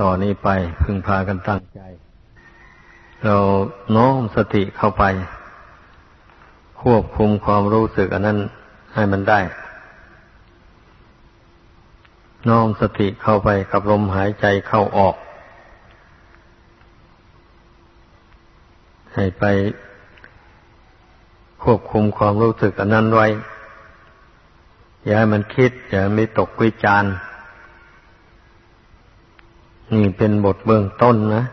ต่อนนี้ไปพึงพากันตั้งใจ เราน้อมสติเข้าไป ควบคุมความรู้สึกอันนั้นให้มันได้ น้อมสติเข้าไปกับลมหายใจเข้าออก ให้ไปควบคุมความรู้สึกอันนั้นไว้ อย่าให้มันคิด อย่าให้มันตกวิจารณ์ นี่เป็นบทเบื้องต้นนะ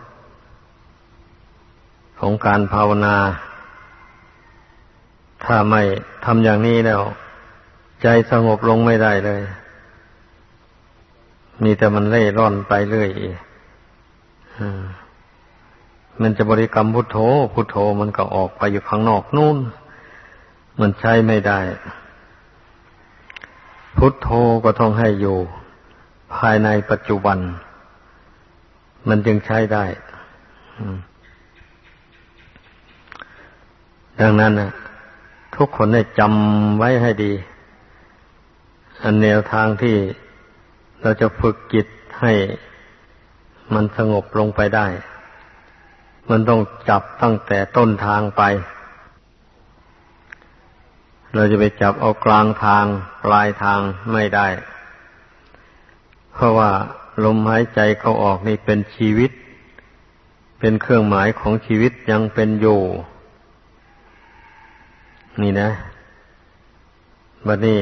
ของการภาวนา ถ้าไม่ทำอย่างนี้แล้ว ใจสงบลงไม่ได้เลย มีแต่มันเล่ร่อนไปเรื่อยมันจะบริกรรมพุทโธ พุทโธมันก็ออกไปอยู่ข้างนอกนู่น มันใช้ไม่ได้ พุทโธก็ต้องให้อยู่ ภายในปัจจุบัน มันจึงใช้ได้ดังนั้นนะทุกคนได้จำไว้ให้ดี อันแนวทางที่เราจะฝึกจิตให้มันสงบลงไปได้ มันต้องจับตั้งแต่ต้นทางไป เราจะไปจับเอากลางทางปลายทางไม่ได้ เพราะว่า ลมหายใจเข้าออกนี่เป็นชีวิต เป็นเครื่องหมายของชีวิตยังเป็นอยู่ นี่นะบัดนี้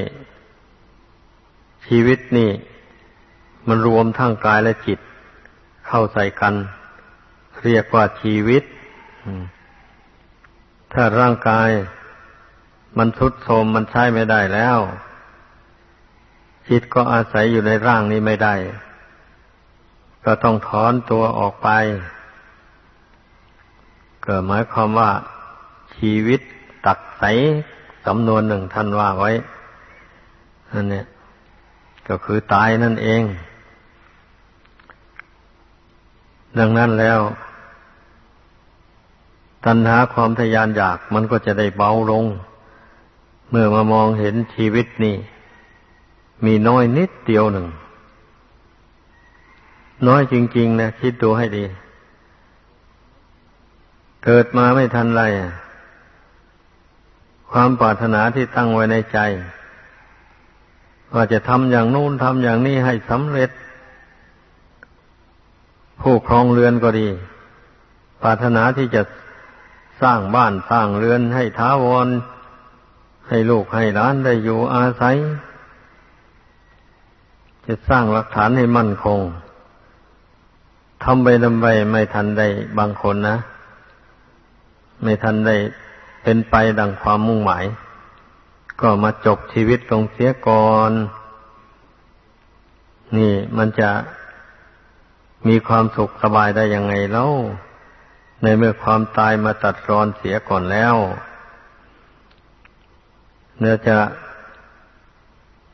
ชีวิตนี่ มันรวมทั้งกายและจิต เข้าใส่กัน เรียกว่าชีวิต ถ้าร่างกาย มันทุดโทรมมันใช้ไม่ได้แล้ว จิตก็อาศัยอยู่ในร่างนี้ไม่ได้ ก็ต้องถอนตัวออกไป เกิดหมายความว่าชีวิตตักใสสำนวนหนึ่งท่านว่าไว้อันเนี้ก็คือตายนั่นเอง ดังนั้นแล้ว ตัณหาความทยานอยากมันก็จะได้เบาลง เมื่อมามองเห็นชีวิตนี่ มีน้อยนิดเดียวหนึ่ง น้อยจริง ๆ นะ คิดดูให้ดี เกิดมาไม่ทันไรความปรารถนาที่ตั้งไว้ในใจ ว่าจะทำอย่างนู้นทำอย่างนี้ให้สำเร็จ ผู้ครองเรือนก็ดี ปรารถนาที่จะสร้างบ้านสร้างเรือนให้ท้าวร ให้ลูกให้หลานได้อยู่อาศัย จะสร้างหลักฐานให้มั่นคง ทำไปทำไปไม่ทันได้บางคนนะ ไม่ทันได้เป็นไปดังความมุ่งหมาย ก็มาจบชีวิตลงเสียก่อน นี่มันจะมีความสุขสบายได้ยังไงแล้วในเมื่อความตายมาตัดรอนเสียก่อนแล้วเนื้อจะ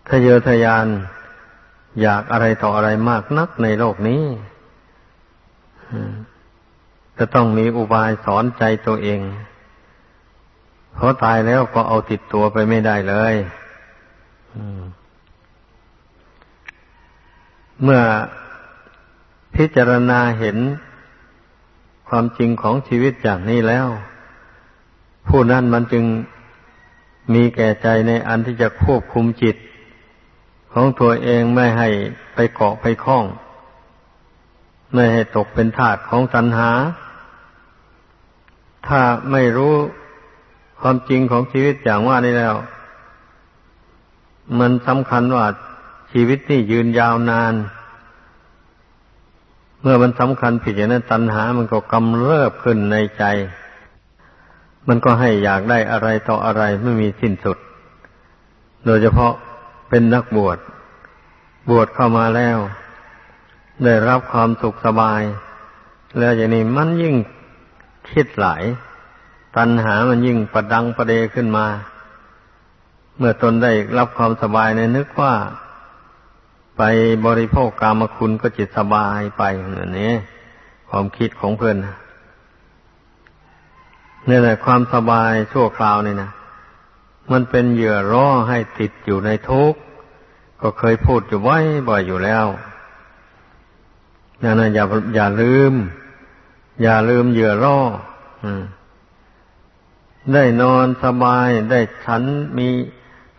ทะเยอทะยานอยากอะไรต่ออะไรมากนักในโลกนี้ จะต้องมีอุบายสอนใจตัวเอง เพราะตายแล้วก็เอาติดตัวไปไม่ได้เลยเมื่อพิจารณาเห็นความจริงของชีวิตอย่างนี้แล้ว ผู้นั้นมันจึงมีแก่ใจในอันที่จะควบคุมจิต ของตัวเองไม่ให้ไปเกาะไปคล้อง ไม่ให้ตกเป็นทาสของตัณหา ถ้าไม่รู้ความจริงของชีวิตอย่างว่านี้แล้ว มันสำคัญว่าชีวิตนี่ยืนยาวนาน เมื่อมันสำคัญผิดอย่างนั้นตัณหา มันก็กำเริบขึ้นในใจ มันก็ให้อยากได้อะไรต่ออะไรไม่มีสิ้นสุด โดยเฉพาะเป็นนักบวช บวชเข้ามาแล้ว ได้รับความสุขสบาย แล้วอย่างนี้มันยิ่งคิดหลาย ตัณหามันยิ่งประดังประเดขึ้นมา เมื่อตนได้รับความสบายในนึกว่า ไปบริโภคกามคุณก็จิตสบายไปอย่างนี้ความคิดของเพื่อนนี่แหละความสบายชั่วคราวนี่นะมันเป็นเหยื่อร่อให้ติดอยู่ในทุกข์ก็เคยพูดอยู่ไว้บ่อยอยู่แล้ว อย่างนั้นอย่าอย่าลืม อย่าลืมเหยื่อล่อได้นอนสบาย ได้ฉันมี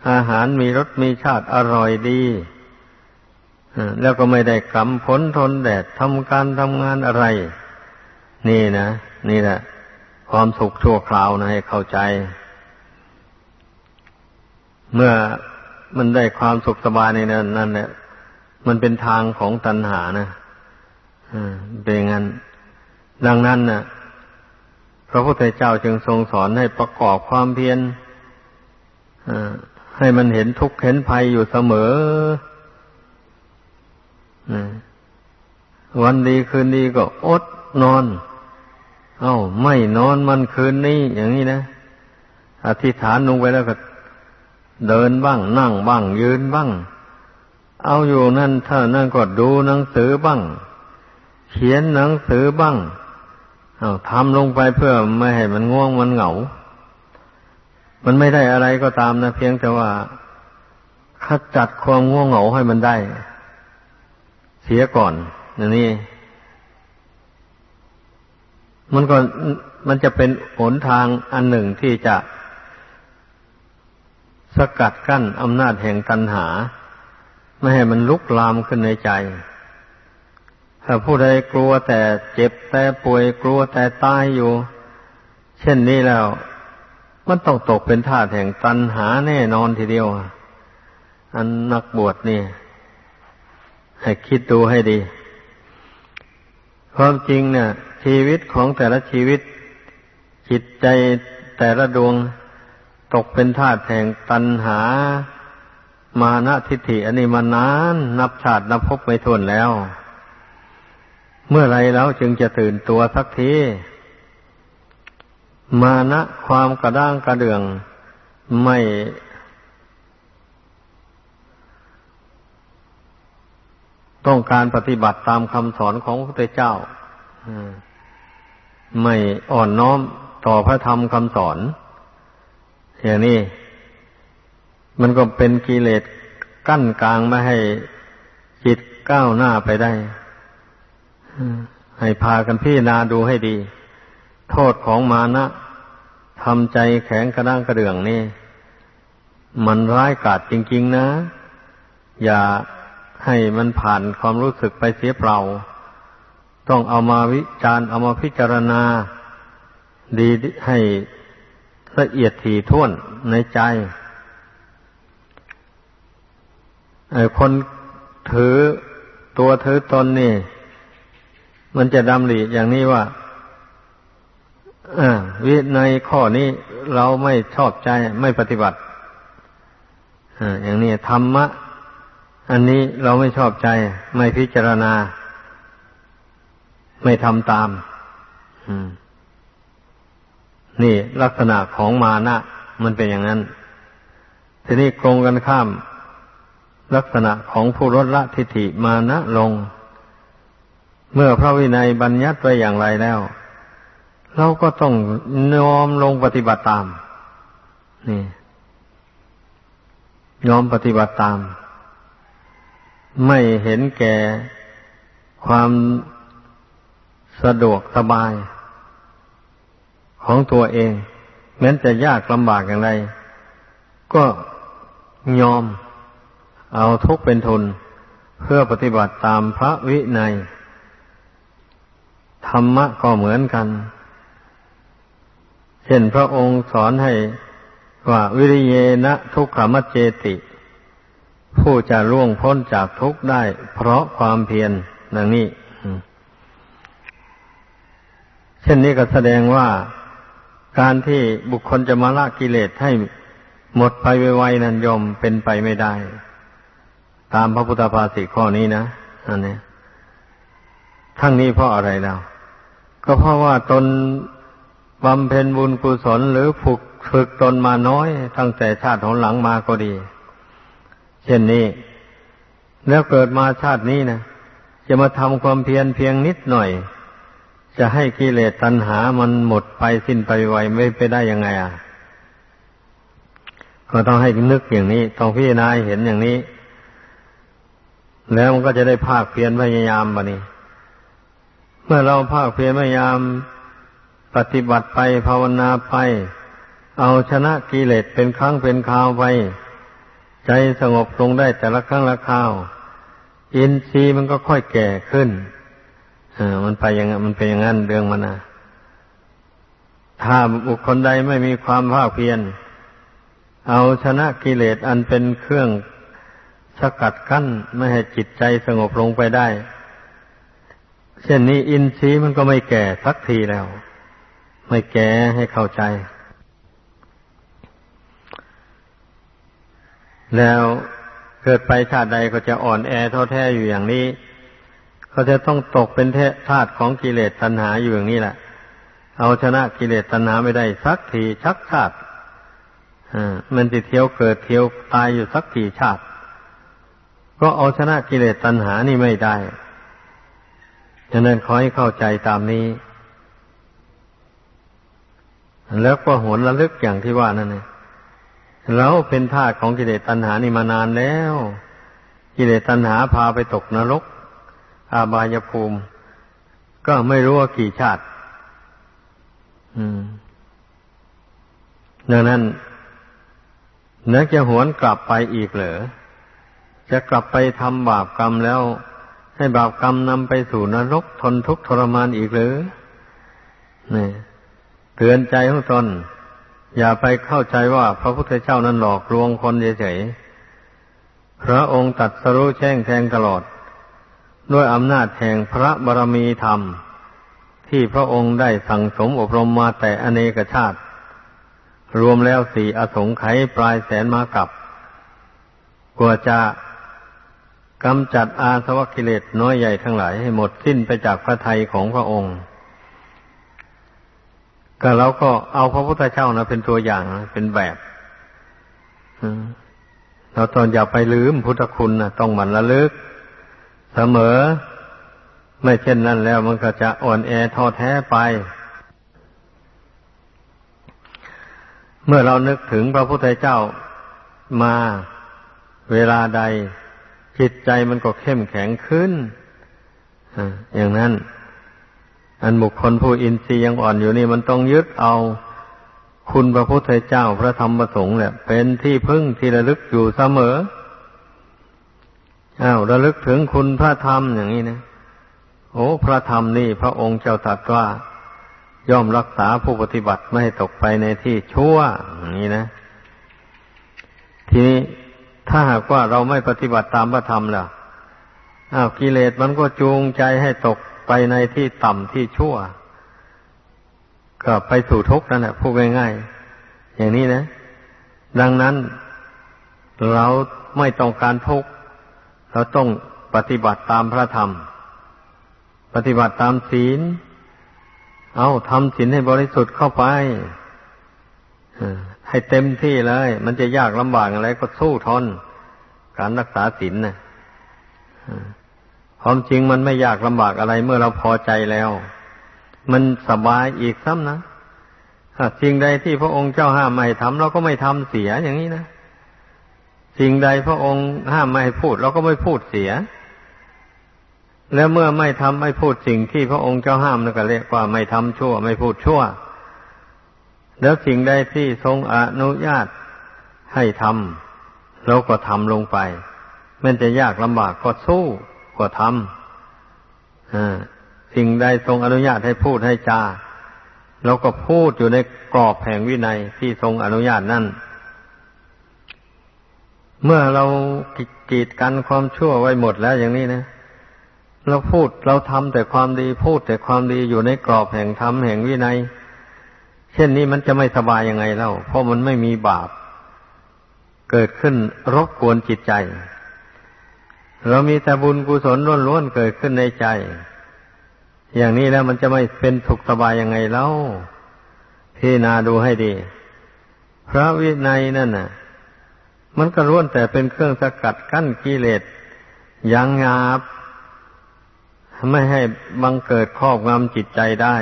อาหารมีรสมีชาติอร่อยดีแล้วก็ไม่ได้กำพ้นทนแดดทำการทำงานอะไร นี่นะ นี่แหละ ความสุขชั่วคราวนะให้เข้าใจ เมื่อมันได้ความสุขสบายในนั้นนั่นแหละมันเป็นทางของตัณหานะ เป็นงั้น ดังนั้นนะ่ะ พระพุทธเจ้าจึงทรงสอนให้ประกอบความเพียรให้มันเห็นทุกข์เห็นภัยอยู่เสมอวันดีคืนดีก็อดนอน เอา้า ไม่นอนมันคืนนี้ อย่างนี้นะอธิษฐานลงไปแล้วก็ เดินบ้าง นั่งบ้าง ยืนบ้าง เอาอยู่นั่นถ้านั่นก็ดูหนังสือบ้าง เขียนหนังสือบ้างเอาทำลงไปเพื่อไม่ให้มันง่วงมันเหงา มันไม่ได้อะไรก็ตามนะ เพียงแต่ว่าขจัดความง่วงเหงาให้มันได้ เสียก่อนนี่ มันก็มันจะเป็นหนทางอันหนึ่งที่จะ สกัดกั้นอำนาจแห่งตัณหา ไม่ให้มันลุกลามขึ้นในใจ ถ้าผู้ใดกลัวแต่เจ็บแต่ป่วยกลัวแต่ตายอยู่ เช่นนี้แล้ว มันต้องตกเป็นทาสแห่งตัณหาแน่นอนทีเดียว อันนักบวชนี่ ให้คิดดูให้ดี ความจริงเนี่ยชีวิตของแต่ละชีวิต จิตใจแต่ละดวงตกเป็นทาสแห่งตัณหา มานะทิฏฐิอันนี้มานาน นับชาตินับพบไม่ทวนแล้ว เมื่อไรแล้วจึงจะตื่นตัวสักที มานะความกระด้างกระเดืองไม่ต้องการปฏิบัติตามคำสอนของพระพุทธเจ้า ไม่อ่อนน้อมต่อพระธรรมคำสอน อย่างนี้ มันก็เป็นกิเลสกั้นกลางไม่ให้จิตก้าวหน้าไปได้ ให้พากันพี่นาดูให้ดี โทษของมานะทำใจแข็งกระด้างกระเดื่องนี่ มันร้ายกาจจริง ๆ นะ อย่าให้มันผ่านความรู้สึกไปเสียเปล่า ต้องเอามาวิจารณ์เอามาพิจารณา ดีให้ละเอียดถี่ถ้วนในใจคนถือตัวถือตนนี่ มันจะดำริอย่างนี้ว่าวิในข้อนี้เราไม่ชอบใจไม่ปฏิบัติอย่างนี้ธรรมะ อันนี้เราไม่ชอบใจ ไม่พิจารณา ไม่ทำตามนี่ลักษณะของมานะ มันเป็นอย่างนั้น ทีนี้ตรงกันข้าม ลักษณะของผู้ลดละทิฏฐิมานะลง เมื่อพระวินัยบัญญัติไว้อย่างไรแล้ว เราก็ต้องน้อมลงปฏิบัติตาม นี่ยอมปฏิบัติตาม ไม่เห็นแก่ความสะดวกสบาย ของตัวเอง แม้จะยากลำบากอย่างไร ก็ยอมเอาทุกเป็นทุน เพื่อปฏิบัติตามพระวินัย ธรรมะก็เหมือนกัน เช่นพระองค์สอนให้ว่าวิริเยนะทุกขมัจเจติ ผู้จะล่วงพ้นจากทุกข์ได้ เพราะความเพียรดังนี้ เช่นนี้ก็แสดงว่าการที่บุคคลจะมาละกิเลสให้หมดไปไวๆนั้นยมเป็นไปไม่ได้ ตามพระพุทธภาษิตข้อนี้นะอันนี้ทั้งนี้เพราะอะไรแล้ว ก็เพราะว่าตนบำเพ็ญบุญกุศลหรือฝึกฝึกตนมาน้อย ตั้งแต่ชาติหนหลังมาก็ดี เช่นนี้ แล้วเกิดมาชาตินี้นะจะมาทำความเพียรเพียงนิดหน่อย จะให้กิเลสตัณหามันหมดไปสิ้นไปไวไม่ไปได้ยังไงอะ ก็ต้องให้นึกอย่างนี้ ต้องพิจารณาเห็นอย่างนี้ แล้วมันก็จะได้ภาคเพียรพยายามบะนี้ เมื่อเราภาคเพียรพยายามปฏิบัติไปภาวนาไป เอาชนะกิเลสเป็นครั้งเป็นคราวไป ใจสงบลงได้แต่ละครั้งละคราว อินทรีย์มันก็ค่อยแก่ขึ้นอ่ามันไปอย่างมันเป็นอย่างนั้นเรื่องมันนะถ้าบุคคลใดไม่มีความภาคเพียรเอาชนะกิเลสอันเป็นเครื่องสกัดกั้นไม่ให้จิตใจสงบลงไปได้ เช่นนี้อินทรีย์มันก็ไม่แก่สักทีแล้ว ไม่แก่ให้เข้าใจ แล้วเกิดไปชาติใดก็จะอ่อนแอท้อแท้อยู่อย่างนี้ ก็จะต้องตกเป็นทาสของกิเลสตัณหาอยู่อย่างนี้แหละ เอาชนะกิเลสตัณหาไม่ได้สักทีชักชาติมันจะเที่ยวเกิดเที่ยวตายอยู่สักกี่ชาติ ก็เอาชนะกิเลสตัณหานี่ไม่ได้ ฉะนั้นขอให้เข้าใจตามนี้ แล้วก็หวนระลึกอย่างที่ว่านั่นเองเราเป็นทาสของกิเลสตัณหานี่มานานแล้ว กิเลสตัณหาพาไปตกนรก อาบายภูมิ ก็ไม่รู้ว่ากี่ชาติ อืมดังนั้นนึกจะหวนกลับไปอีกเหรอจะกลับไปทำบาปกรรมแล้ว ให้บาปกรรมนำไปสู่นรกทนทุกข์ทรมานอีกหรือนี่เตือนใจของตนอย่าไปเข้าใจว่าพระพุทธเจ้านั้นหลอกลวงคนเฉยๆพระองค์ตัดสรู้แช่งแทงตลอด ด้วยอำนาจแห่งพระบารมีธรรม ที่พระองค์ได้สั่งสมอบรมมาแต่อเนกชาติ รวมแล้วสี่อสงไขยปลายแสนมากับกว่าจะ กำจัดอาสวะกิเลสน้อยใหญ่ทั้งหลายให้หมดสิ้นไปจากพระทัยของพระองค์ ก็เราก็เอาพระพุทธเจ้านะเป็นตัวอย่างเป็นแบบเราตอนอย่าไปลืมพุทธคุณนะต้องหมั่นระลึก เสมอ ไม่เช่นนั้นแล้วมันก็จะอ่อนแอท้อแท้ไป เมื่อเรานึกถึงพระพุทธเจ้ามาเวลาใด จิตใจมันก็เข้มแข็งขึ้นอย่างนั้น อันบุคคลผู้อินทรีย์ยังอ่อนอยู่นี่มันต้องยึดเอาคุณพระพุทธเจ้าพระธรรมประสงค์เนี่ยเป็นที่พึ่งที่ระลึกอยู่เสมออ้าวระลึกถึงคุณพระธรรมอย่างนี้นะโอ้ พระธรรมนี่พระองค์เจ้าตรัสว่า ย่อมรักษาผู้ปฏิบัติไม่ให้ตกไปในที่ชั่วอย่างนี้นะ ทีนี้ ถ้าหากว่าเราไม่ปฏิบัติตามพระธรรมล่ะอ้าวกิเลสมันก็จูงใจให้ตกไปในที่ต่ำที่ชั่ว ก็ไปสู่ทุกข์นั่นแหละพูดง่ายๆอย่างนี้นะ ดังนั้นเราไม่ต้องการทุกข์เราต้องปฏิบัติตามพระธรรม ปฏิบัติตามศีล เอาทำศีลให้บริสุทธิ์เข้าไป ให้เต็มที่เลย มันจะยากลำบากอะไรก็สู้ทน การรักษาศีลนะความจริงมันไม่ยากลำบากอะไร เมื่อเราพอใจแล้ว มันสบายอีกซ้ำนะสิ่งใดที่พระองค์เจ้าห้ามไม่ทำเราก็ไม่ทำเสียอย่างนี้นะสิ่งใดพระองค์ห้ามไม่พูดเราก็ไม่พูดเสีย แล้วเมื่อไม่ทำไม่พูดสิ่งที่พระองค์เจ้าห้ามนั่นก็เรียกว่าไม่ทำชั่ว ไม่พูดชั่ว แล้วสิ่งใดที่ทรงอนุญาตให้ทำเราก็ทำลงไปมันจะยากลำบากก็สู้ก็ทำสิ่งใดทรงอนุญาตให้พูดให้จาเราก็พูดอยู่ในกรอบแห่งวินัยที่ทรงอนุญาตนั่น เมื่อเรากีดกันความชั่วไว้หมดแล้วอย่างนี้นะเราพูดเราทำแต่ความดีพูดแต่ความดีอยู่ในกรอบแห่งธรรมแห่งวินัย ช่นนี้มันจะไม่สบายยังไงเล่า เพราะมันไม่มีบาป เกิดขึ้นรบกวนจิตใจ เรามีแต่บุญกุศลล้วนๆเกิดขึ้นในใจ อย่างนี้แล้วมันจะไม่เป็นสุขสบายยังไงเล่าพี่นาดูให้ดี พระวินัยนั่นน่ะ มันก็ล้วนแต่เป็นเครื่องสกัดกั้นกิเลสยังงาบ ไม่ให้บังเกิดครอบงำจิตใจได้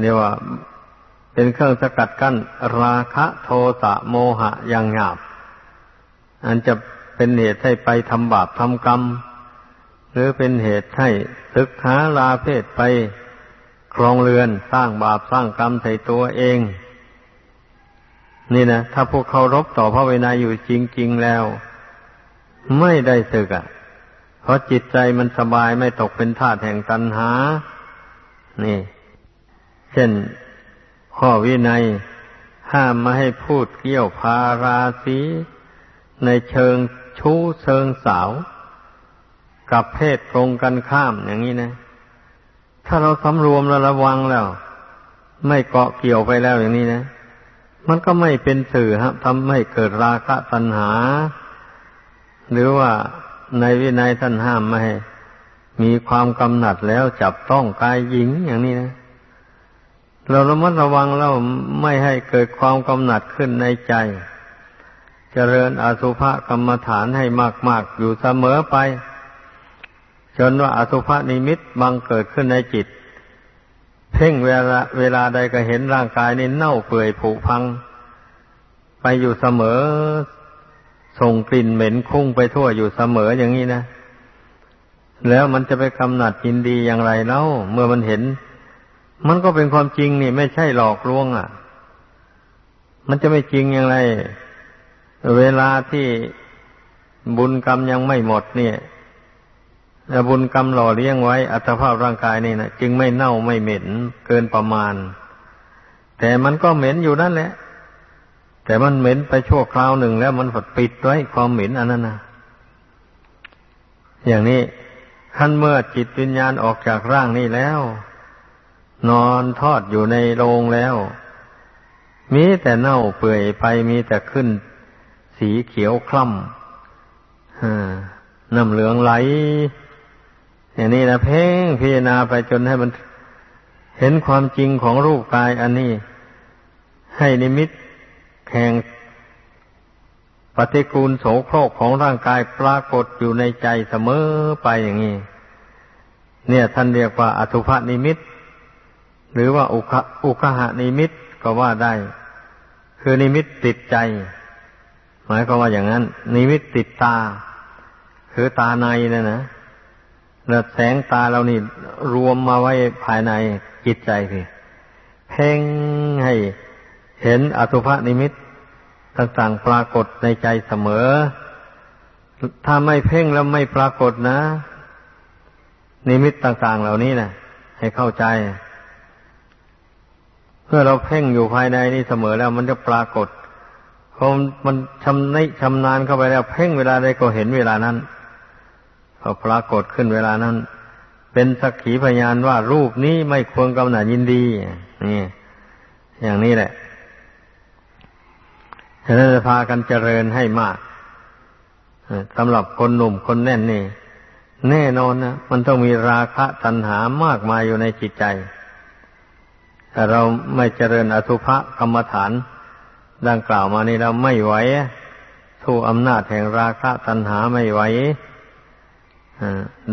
เรียกว่า เป็นเครื่องสกัดกั้นราคะโทสะโมหะอย่างหยาบ อันจะเป็นเหตุให้ไปทำบาปทำกรรม หรือเป็นเหตุให้ศึกหาลาเพศไปครองเรือนสร้างบาปสร้างกรรมใส่ตัวเอง นี่นะถ้าพวกเคารพต่อพระเวนาอยู่จริง ๆแล้ว ไม่ได้ศึกอะ เพราะจิตใจมันสบายไม่ตกเป็นทาสแห่งตัณหา นี่ เช่น ข้อวินัยห้ามไม่ให้พูดเกี่ยวพาราสีในเชิงชู้เชิงสาว กับเพศตรงกันข้ามอย่างนี้นะ ถ้าเราสำรวมและระวังแล้ว ไม่เกาะเกี่ยวไปแล้วอย่างนี้นะ มันก็ไม่เป็นสื่อครับทำให้เกิดราคะตัณหา หรือว่าในวินัยท่านห้ามไม่ให้มีความกำหนัดแล้วจับต้องกายหญิงอย่างนี้นะ เราระมัดระวังแล้วไม่ให้เกิดความกำหนัดขึ้นในใจ เจริญอสุภกรรมฐานให้มาก ๆ อยู่เสมอไป จนว่าอสุภนิมิตบังเกิดขึ้นในจิต เพ่งเวลาเวลาใดก็เห็นร่างกายนี่เน่าเปื่อยผุพัง ไปอยู่เสมอ ส่งกลิ่นเหม็นคุ้งไปทั่วอยู่เสมออย่างนี้นะ แล้วมันจะไปกำหนัดยินดีอย่างไรเล่าเมื่อมันเห็น มันก็เป็นความจริงนี่ ไม่ใช่หลอกลวงอะ มันจะไม่จริงอย่างไร เวลาที่บุญกรรมยังไม่หมดเนี่ยบุญกรรมหล่อเลี้ยงไว้ อัตภาพร่างกายนี่นะจึงไม่เน่าไม่เหม็นเกินประมาณ แต่มันก็เหม็นอยู่นั่นแหละ แต่มันเหม็นไปชั่วคราวหนึ่งแล้วมันฝดปิดไว้ความเหม็นอันนั้นนะอย่างนี้ขั้นเมื่อจิตวิญญาณออกจากร่างนี้แล้ว นอนทอดอยู่ในโรงแล้ว มีแต่เน่าเปื่อยไปมีแต่ขึ้น สีเขียวคล้ำน้ำเหลืองไหล อย่างนี้นะเพ่งพิจารณาไปจนให้มันเห็นความจริงของรูปกายอันนี้ ให้นิมิตแห่งปฏิกูลโสโครกของร่างกายปรากฏอยู่ในใจเสมอไปอย่างนี้ เนี่ยท่านเรียกว่าอสุภนิมิต หรือว่าอุคอุคหานิมิตก็ว่าได้ คือนิมิตติดใจ หมายความว่าอย่างนั้น นิมิตติดตา คือตาในนะนะแล้วแสงตาเรานี่รวมมาไว้ภายในจิตใจคือเพ่งให้เห็นอสุภนิมิตต่างๆปรากฏในใจเสมอ ถ้าไม่เพ่งแล้วไม่ปรากฏนะ นิมิตต่างๆเหล่านี้นะให้เข้าใจ มื่อเราเพ่งอยู่ภายในนี่เสมอแล้วมันจะปรากฏพอมันชำนิชำนาญเข้าไปแล้ว เพ่งเวลาใดก็เห็นเวลานั้นพอปรากฏขึ้นเวลานั้น เป็นสักขีพยานว่ารูปนี้ไม่ควรกำหนัดยินดีนี่อย่างนี้แหละฉะนั้นจะพากันเจริญให้มากสำหรับคนหนุ่มคนแน่นนี่ แน่นอนนะมันต้องมีราคะตัณหามากมายอยู่ในจิตใจ ถ้าเราไม่เจริญอสุภกรรมฐาน ดังกล่าวมานี่เราไม่ไหวสู้อำนาจแห่งราคะตัณหาไม่ไหว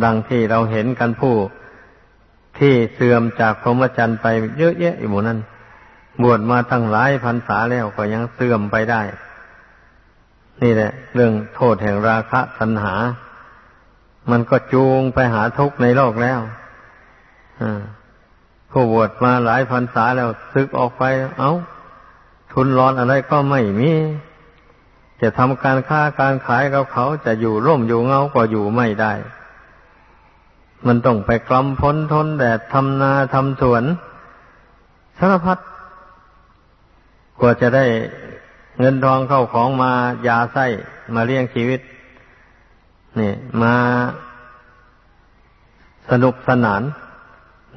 ดังที่เราเห็นกันผู้ ที่เสื่อมจากพรหมจรรย์ไปเยอะแยะอยู่หมดนั้น บวชมาตั้งหลายพรรษาแล้วก็ยังเสื่อมไปได้ นี่แหละ เรื่องโทษแห่งราคะตัณหา มันก็จูงไปหาทุกข์ในโลกแล้ว อ่า ผู้บวชมาหลายพรรษาแล้วซึกออกไป เอา้า ทุนร้อนอะไรก็ไม่มี จะทำการค้าการขายกับเขาจะอยู่ร่มอยู่เงาก็อยู่ไม่ได้ มันต้องไปกลำพ้นทนแดดทำนาทำสวนสารพัดกว่าจะได้เงินทองเข้าของมายาไส้มาเลี้ยงชีวิต นี่ มาสนุกสนาน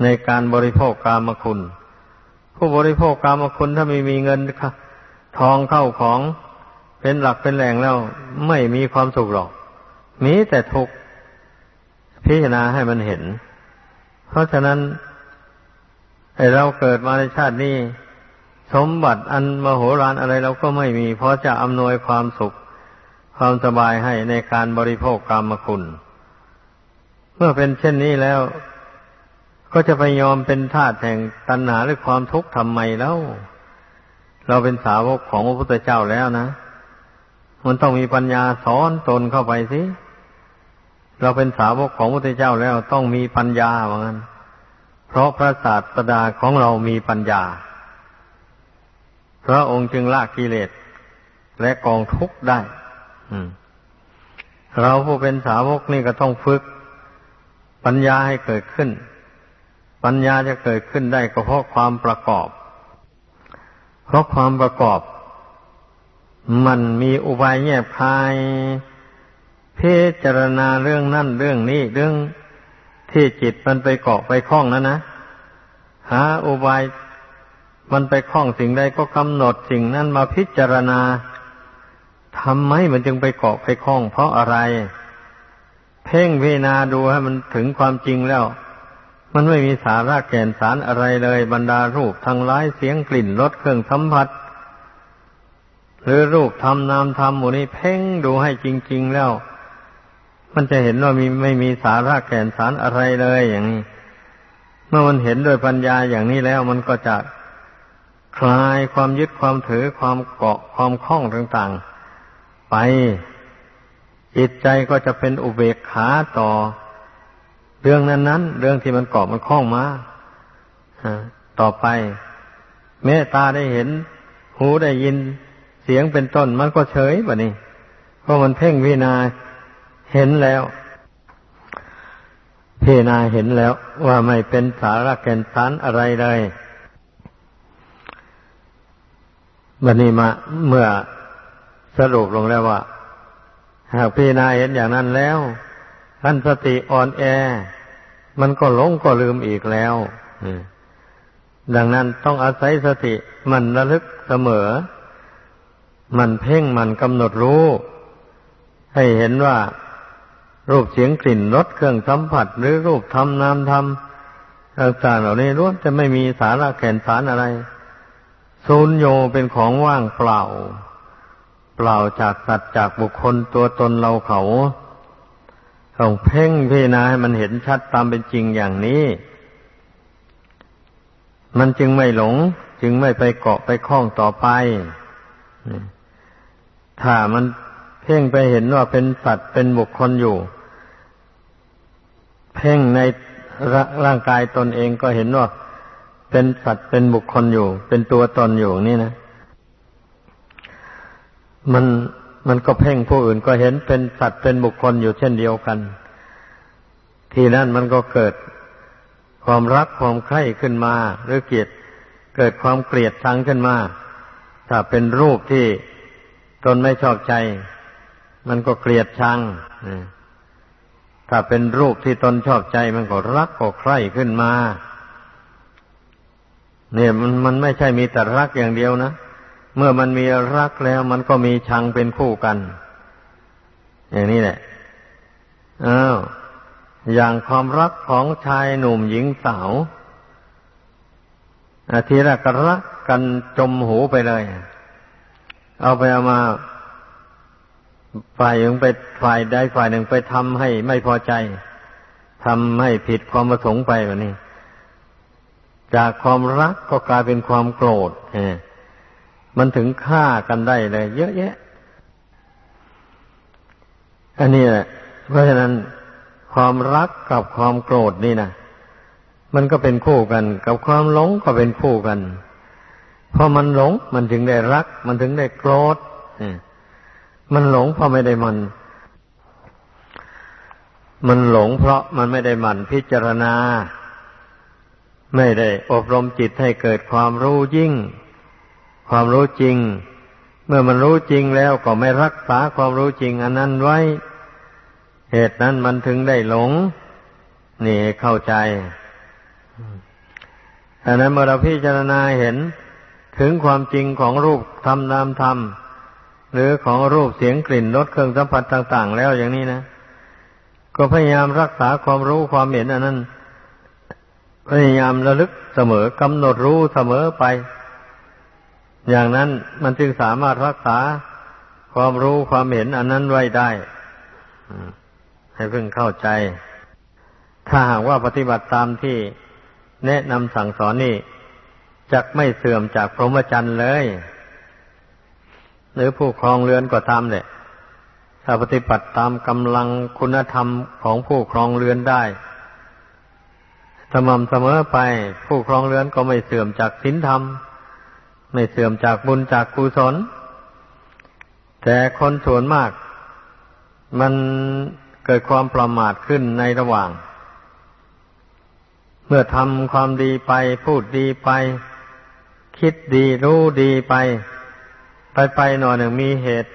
ในการบริโภคกามคุณ ผู้บริโภคกามคุณถ้าไม่มีเงินทองเข้าของเป็นหลักเป็นแหล่งแล้ว ไม่มีความสุขหรอก มีแต่ทุกข์พิจารณาให้มันเห็น เพราะฉะนั้นไอเราเกิดมาในชาตินี้ สมบัติอันมโหฬารอะไรเราก็ไม่มี เพราะจะอำนวยความสุข ความสบายให้ในการบริโภคกรรมคุณ เมื่อเป็นเช่นนี้แล้ว ก็จะไปยอมเป็นทาสแห่งตัณหาหรือความทุกข์ทำไมแล้ว เราเป็นสาวกของพระพุทธเจ้าแล้วนะ มันต้องมีปัญญาสอนตนเข้าไปสิ เราเป็นสาวกของพระพุทธเจ้าแล้วต้องมีปัญญาว่างั้น เพราะพระศาสดาของเรามีปัญญา พระองค์จึงละกิเลสและกองทุกข์ได้ เราผู้เป็นสาวกนี่ก็ต้องฝึกปัญญาให้เกิดขึ้น ปัญญาจะเกิดขึ้นได้ก็เพราะความประกอบ เพราะความประกอบ มันมีอุบายแยบคายพิจารณาเรื่องนั่นเรื่องนี้เรื่องที่จิตมันไปเกาะไปคล้องนั้นนะหาอุบายมันไปคล้องสิ่งใดก็กำหนดสิ่งนั้นมาพิจารณาทำไมมันจึงไปเกาะไปคล้อง เพราะอะไร เพ่งพิจารณาดูให้มันถึงความจริงแล้ว มันไม่มีสาระแก่นสารอะไรเลยบรรดารูปทางร้ายเสียงกลิ่นรสเครื่องสัมผัส หรือรูปทำนามทำหมูนี้เพ่งดูให้จริง ๆ แล้ว มันจะเห็นว่ามีไม่มีสาระแก่นสารอะไรเลยอย่างนี้เมื่อมันเห็นด้วยปัญญาอย่างนี้แล้ว มันก็จะคลายความยึดความถือความเกาะความคล้องต่างๆ ไปจิตใจก็จะเป็นอุเบกขาต่อ เรื่องนั้นๆเรื่องที่มันเกาะมันคล้องมาต่อไปแม้ตาได้เห็น หูได้ยินเสียงเป็นต้นมันก็เฉยแบบนี้เพราะมันเพ่งวินาเห็นแล้วพิจารณาเห็นแล้วว่าไม่เป็นสาระแก่นสารอะไรเลยบันนี้มาเมื่อสรุปลงแล้วว่า หากพิจารณาเห็นอย่างนั้นแล้ว ท่านสติอ่อนแอ มันก็หลงก็ลืมอีกแล้วดังนั้นต้องอาศัยสติมันระลึกเสมอ มันเพ่งมันกำหนดรู้ ให้เห็นว่า รูปเสียงกลิ่นรสเครื่องสัมผัส หรือรูปทำนามทำต่างๆเหล่านี้ล้วนจะไม่มีสาระแก่นสารอะไรศูนโยเป็นของว่างเปล่า เปล่าจากสัตว์จากบุคคลตัวตนเราเขา ต้องเพ่งพิจารณาให้มันเห็นชัดตามเป็นจริงอย่างนี้ มันจึงไม่หลง จึงไม่ไปเกาะไปคล้องต่อไป ถ้ามันเพ่งไปเห็นว่าเป็นสัตว์เป็นบุคคลอยู่ เพ่งในร่างกายตนเองก็เห็นว่าเป็นสัตว์เป็นบุคคลอยู่ เป็นตัวตนอยู่นี่นะ มัน มันก็เพ่งผู้อื่นก็เห็นเป็นสัตว์เป็นบุคคลอยู่เช่นเดียวกัน ทีนั้นมันก็เกิดความรักความใคร่ขึ้นมา หรือเกลียดเกิดความเกลียดชังขึ้นมา ถ้าเป็นรูปที่ตนไม่ชอบใจ มันก็เกลียดชังถ้าเป็นรูปที่ตนชอบใจ มันก็รักก็ใคร่ขึ้นมา เนี่ยมันมันไม่ใช่มีแต่รักอย่างเดียวนะ เมื่อมันมีรักแล้วมันก็มีชังเป็นคู่กัน อย่างนี้แหละอ้าวอย่างความรักของชายหนุ่มหญิงสาวทีแรกก็รักกันจมหูไปเลย เอาไปเอามาฝ่ายหนึ่งไปฝ่ายใดฝ่ายหนึ่งไปทำให้ไม่พอใจทำให้ผิดความประสงค์ไปแบบนี้ จากความรักก็กลายเป็นความโกรธ มันถึงฆ่ากันได้เลย เยอะแยะ อันนี้แหละเพราะฉะนั้นความรักกับความโกรธนี่นะมันก็เป็นคู่กัน กับความหลงก็เป็นคู่กันพอมันหลงมันถึงได้รัก มันถึงได้โกรธมันหลงเพราะไม่ได้มัน มันหลงเพราะมันไม่ได้มันพิจารณา ไม่ได้อบรมจิตให้เกิดความรู้ยิ่ง ความรู้จริง เมื่อมันรู้จริงแล้วก็ไม่รักษาความรู้จริงอันนั้นไว้ เหตุนั้นมันถึงได้หลง นี่เข้าใจอันนั้นเมื่อเราพิจารณาเห็นถึงความจริงของรูปธรรมนามธรรม หรือของรูปเสียงกลิ่นรสเครื่องสัมผัสต่าง ๆ แล้วอย่างนี้นะ ก็พยายามรักษาความรู้ความเห็นอันนั้น พยายามระลึกเสมอกำหนดรู้เสมอไป อย่างนั้นมันจึงสามารถรักษาความรู้ความเห็นอันนั้นไว้ได้ ให้เพิ่งเข้าใจ ถ้าหากว่าปฏิบัติตามที่แนะนำสั่งสอนนี่จะไม่เสื่อมจากพรหมจรรย์เลย หรือผู้ครองเรือนก็ตามเนี่ยถ้าปฏิบัติตามกำลังคุณธรรมของผู้ครองเรือนได้สม่ำเสมอไป ผู้ครองเรือนก็ไม่เสื่อมจากศีลธรรม ไม่เสื่อมจากบุญจากกุศล แต่คนส่วนมาก มันเกิดความประมาทขึ้นในระหว่าง เมื่อทำความดีไป พูดดีไป คิดดีรู้ดีไป ไปไปหน่อยหนึ่งมีเหตุ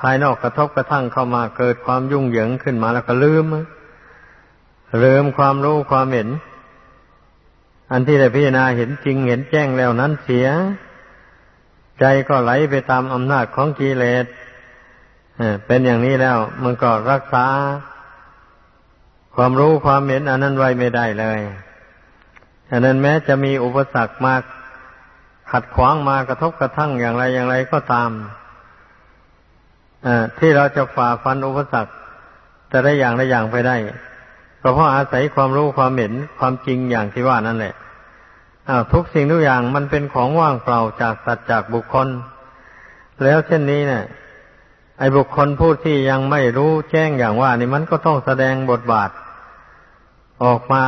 ภายนอกกระทบกระทั่งเข้ามาเกิดความยุ่งเหยิงขึ้นมาแล้วก็ลืมเริ่มความรู้ความเห็น อันที่ได้พิจารณาเห็นจริงเห็นแจ้งแล้วนั้นเสีย ใจก็ไหลไปตามอำนาจของกิเลสเป็นอย่างนี้แล้ว มันก็รักษา ความรู้ความเห็นอันนั้นไว้ไม่ได้เลยอันนั้นแม้จะมีอุปสรรคมาขัดขวางมากระทบกระทั่งอย่างไรอย่างไรก็ตามที่เราจะฝ่าฟันอุปสรรคแต่ได้อย่างได้อย่างไปได้ก็เพราะอาศัยความรู้ความเห็นความจริงอย่างที่ว่านั่นแหละ ทุกสิ่งทุกอย่างมันเป็นของว่างเปล่าจากสัตว์จากบุคคล แล้วเช่นนี้เนะี่ยไอ้บุคคลผู้ที่ยังไม่รู้แจ้งอย่างว่า นี่มันก็ต้องแสดงบทบาท ออกมา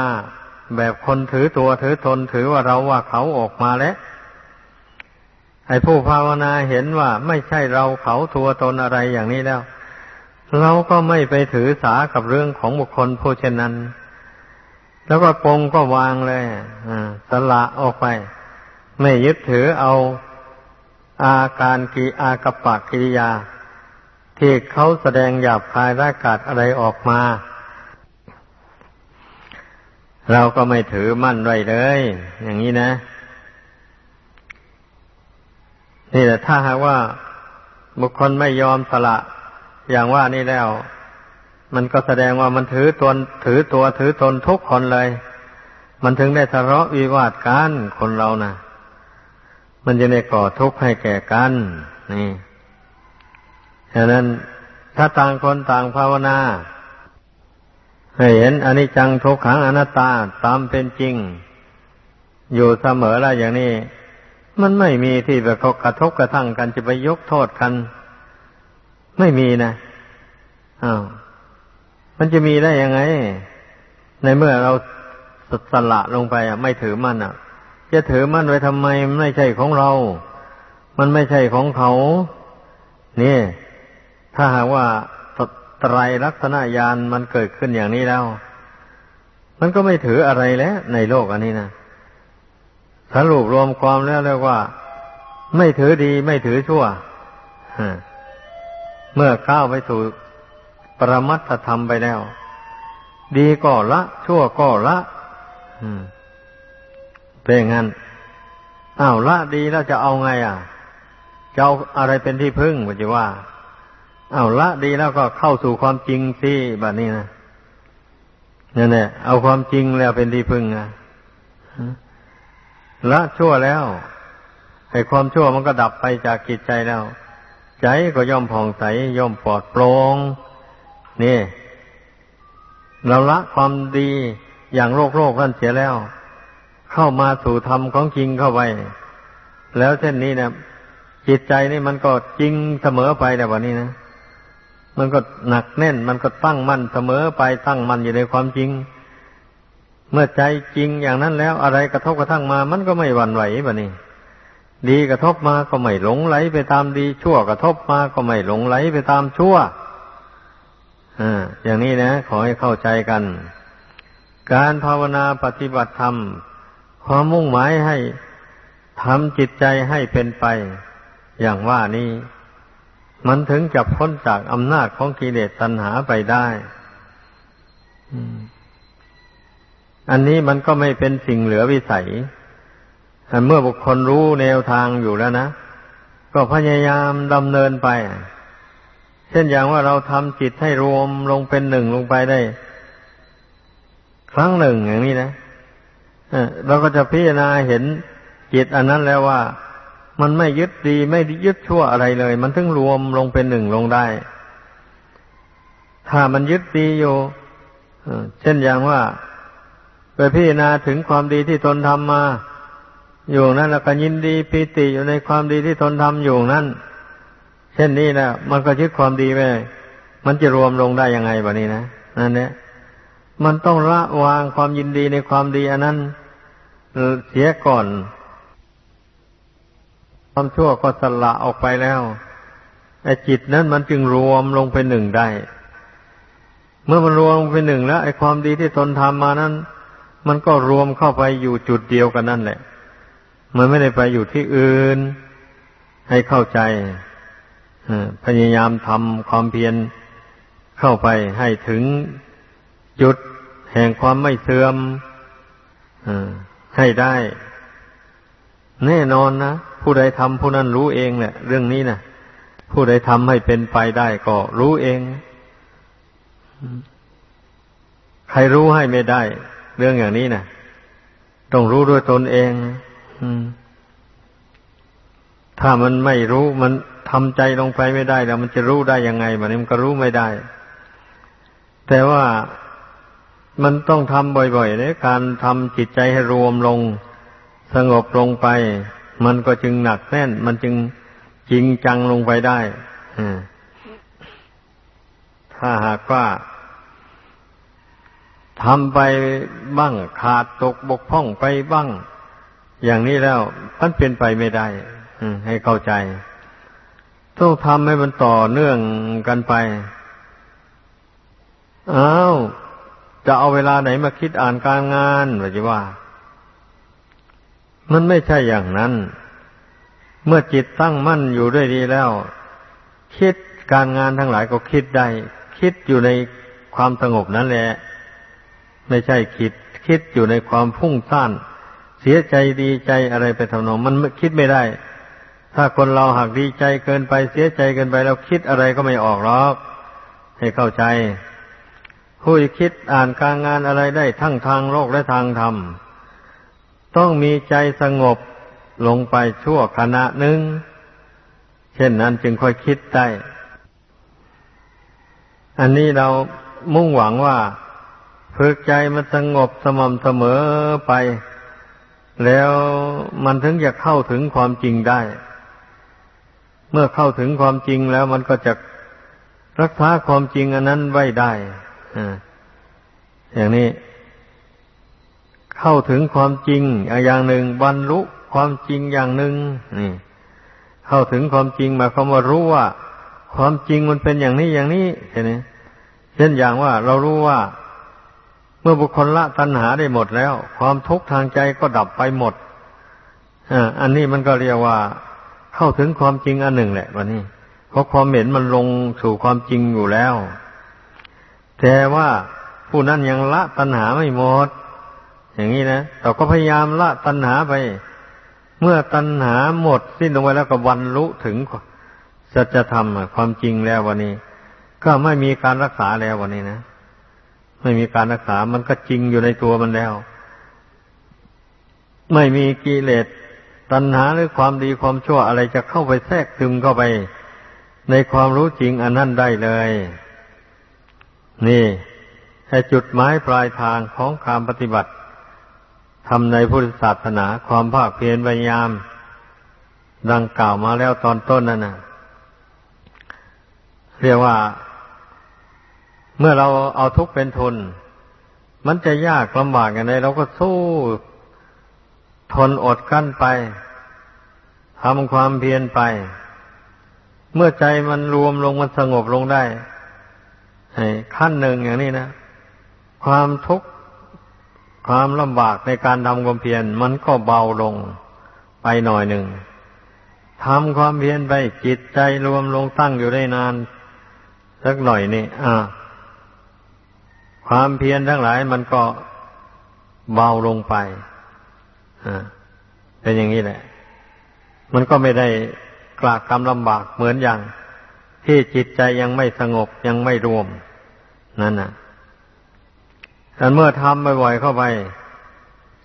แบบคนถือตัวถือตนถือว่าเราว่าเขาออกมาแล้วไอ้ผู้ภาวนาเห็นว่าไม่ใช่เราเขาตัวตนอะไรอย่างนี้แล้ว เราก็ไม่ไปถือสากับเรื่องของบุคคลผู้เช่นนั้น แล้วก็ปงก็วางเลยสละออกไป ไม่ยึดถือเอาอาการกีอากปะกิริยา ที่เขาแสดงหยาบคายร่ากาศอะไรออกมา เราก็ไม่ถือมั่นไว้เลย อย่างนี้นะ นี่แหละถ้าหากว่าบุคคลไม่ยอมสละอย่างว่านี่แล้ว มันก็แสดงว่ามันถือตนถือตัวถือตนทุกคนเลย มันถึงได้ทะเลาะวิวาทกันคนเรานะ่ะ มันจะได้ก่อทุกข์ให้แก่กัน นี่ฉะนั้นถ้าต่างคนต่างภาวนา ให้เห็นอนิจจังทุกขังอนัตตาตามเป็นจริง อยู่เสมอล้วอย่างนี้ มันไม่มีที่ไปกระทบกระทั่งกันจะไปยกโทษกัน ไม่มีนะอ้าว มันจะมีได้ยังไง ในเมื่อเราสละลงไปอะ ไม่ถือมั่นอะ จะถือมั่นไว้ทำไมมันไม่ใช่ของเรา มันไม่ใช่ของเขา นี่ ถ้าหากว่าไตรลักษณะญาณมันเกิดขึ้นอย่างนี้แล้ว มันก็ไม่ถืออะไรแล้วในโลกอันนี้นะสรุปรวมความแล้วเรียกว่า ไม่ถือดีไม่ถือชั่วเมื่อก้าวไปสู่ ปรมัตธรรมไปแล้ว ดีก็ละ ชั่วก็ละเป็นงั้นอ้าวละดีแล้วจะเอาไง อะจะเอาอะไรเป็นที่พึ่งวจะว่าอ้าวละดีแล้วก็เข้าสู่ความจริงสิแบบนี้นะนั่นแหละเอาความจริงแล้วเป็นที่พึ่งนะละชั่วแล้วไอ้ความชั่วมันก็ดับไปจากจิตใจแล้ว ใจก็ย่อมผ่องใสย่อมปลอดโปร่ง นี่ เราละความดีอย่างโลกโลกนั่นเสียแล้ว เข้ามาสู่ธรรมของจริงเข้าไป แล้วเช่นนี้นะจิตใจนี่มันก็จริงเสมอไปแต่วันนี้นะมันก็หนักแน่น มันก็ตั้งมั่นเสมอไปตั้งมั่นอยู่ในความจริง เมื่อใจจริงอย่างนั้นแล้วอะไรกระทบกระทั่งมา มันก็ไม่หวั่นไหวแบบนี้ ดีกระทบมาก็ไม่หลงไหลไปตามดีชั่วกระทบมาก็ไม่หลงไหลไปตามชั่ว อ่าอย่างนี้นะ ขอให้เข้าใจกัน การภาวนาปฏิบัติธรรม ความมุ่งหมายให้ทำจิตใจให้เป็นไป อย่างว่านี้ มันถึงจะพ้นจากอำนาจของกิเลสตัณหาไปได้อันนี้มันก็ไม่เป็นสิ่งเหลือวิสัยเมื่อบุคคลรู้แนวทางอยู่แล้วนะ ก็พยายามดำเนินไป ช่นอย่างว่าเราทำจิตให้รวมลงเป็นหนึ่งลงไปได้ ครั้งหนึ่งอย่างนี้นะเราก็จะพิจารณาเห็นจิตอันนั้นแล้วว่า มันไม่ยึดดีไม่ยึดชั่วอะไรเลย มันถึงรวมลงเป็นหนึ่งลงได้ ถ้ามันยึดดีอยู่เช่นอย่างว่าไปพิจารณาถึงความดีที่ตนทำมา อยู่นั้นแล้วก็ยินดีปีติอยู่ในความดีที่ตนทำอยู่นั้น เช่นนี้นะมันก็ยึดความดีไปมันจะรวมลงได้ยังไงบะนี้นะนั่นเนี่ยมันต้องละวางความยินดีในความดีอันนั้นเสียก่อน ความชั่วก็สละออกไปแล้วไอ้จิตนั้นมันจึงรวมลงเป็นหนึ่งได้ เมื่อมันรวมเป็นหนึ่งแล้วไอ้ความดีที่ตนทำมานั้น มันก็รวมเข้าไปอยู่จุดเดียวกันนั่นแหละ มันไม่ได้ไปอยู่ที่อื่น ให้เข้าใจ พยายามทำความเพียรเข้าไปให้ถึงจุดแห่งความไม่เสื่อมให้ได้ แน่นอนนะผู้ใดทำผู้นั้นรู้เองแหละเรื่องนี้นะผู้ใดทำให้เป็นไปได้ก็รู้เอง ใครรู้ให้ไม่ได้ เรื่องอย่างนี้นะต้องรู้ด้วยตนเองถ้ามันไม่รู้มัน ทำใจลงไปไม่ได้แล้ว มันจะรู้ได้ยังไงมันมันก็รู้ไม่ได้ แต่ว่ามันต้องทำบ่อยๆในการทำจิตใจให้รวมลง สงบลงไป มันก็จึงหนักแน่น มันจึงจริงจังลงไปได้ถ้าหากว่าทำไปบ้างขาดตกบกพร่องไปบ้าง อย่างนี้แล้วมันเป็นไปไม่ได้ให้เข้าใจ ต้องทำให้มันต่อเนื่องกันไป อ้าว จะเอาเวลาไหนมาคิดอ่านการงานหรือว่า มันไม่ใช่อย่างนั้น เมื่อจิตตั้งมั่นอยู่ด้วยดีแล้ว คิดการงานทั้งหลายก็คิดได้ คิดอยู่ในความสงบนั่นแหละ ไม่ใช่คิด คิดอยู่ในความพุ่งซ่าน เสียใจดีใจอะไรไปทำนอง มันคิดไม่ได้ ถ้าคนเราหากดีใจเกินไปเสียใจเกินไปแล้วคิดอะไรก็ไม่ออกหรอก ให้เข้าใจ ผู้คิดอ่านการงานอะไรได้ทั้งทางโลกและทางธรรม ต้องมีใจสงบลงไปชั่วขณะหนึ่ง เช่นนั้นจึงค่อยคิดได้ อันนี้เรามุ่งหวังว่าฝึกใจมันสงบสม่ำเสมอไป แล้วมันถึงจะเข้าถึงความจริงได้ เมื่อเข้าถึงความจริงแล้วมันก็จะรักษาความจริงอันนั้นไว้ได้อย่างนี้ เข้าถึงความจริงอย่างหนึ่งบรรลุความจริงอย่างหนึ่งนี่ เข้าถึงความจริงหมายความว่ารู้ว่า ความจริงมันเป็นอย่างนี้อย่างนี้ใช่ไหมเช่นอย่างว่าเรารู้ว่า เมื่อบุคคลละตัณหาได้หมดแล้ว ความทุกข์ทางใจก็ดับไปหมดอ่าอันนี้มันก็เรียกว่า เข้าถึงความจริงอันหนึ่งแหละวันนี้ เพราะความเห็นมันลงสู่ความจริงอยู่แล้ว แต่ว่าผู้นั้นยังละตัณหาไม่หมด อย่างนี้นะเราก็พยายามละตัณหาไป เมื่อตัณหาหมดสิ้นลงไปแล้วก็บรรลุถึงสัจธรรมความจริงแล้ววันนี้ ก็ไม่มีการรักษาแล้ววันนี้นะไม่มีการรักษามันก็จริงอยู่ในตัวมันแล้ว ไม่มีกิเลส ตัณหาหรือความดีความชั่วอะไรจะเข้าไปแทรกซึมเข้าไป ในความรู้จริงอันนั้นได้เลย นี่ให้จุดหมายปลายทางของการปฏิบัติทำในพุทธศาสนาความภาคเพียรพยายาม ดังกล่าวมาแล้วตอนต้นนั่นนะเรียกว่า เมื่อเราเอาทุกข์เป็นทุน มันจะยากลำบากอย่างไรเราก็สู้ ทนอดกั้นไปทำความเพียรไป เมื่อใจมันรวมลงมันสงบลงได้ขั้นหนึ่งอย่างนี้นะ ความทุกข์ความลำบากในการทำความเพียรมันก็เบาลงไปหน่อยหนึ่งทำความเพียรไปจิตใจรวมลงตั้งอยู่ได้นาน สักหน่อยนี่อ่า ความเพียรทั้งหลายมันก็เบาลงไป เป็นอย่างนี้แหละ มันก็ไม่ได้กลากกรรมลำบากเหมือนอย่าง ที่จิตใจยังไม่สงบยังไม่รวม นั่นน่ะแต่เมื่อทำบ่อยๆเข้าไป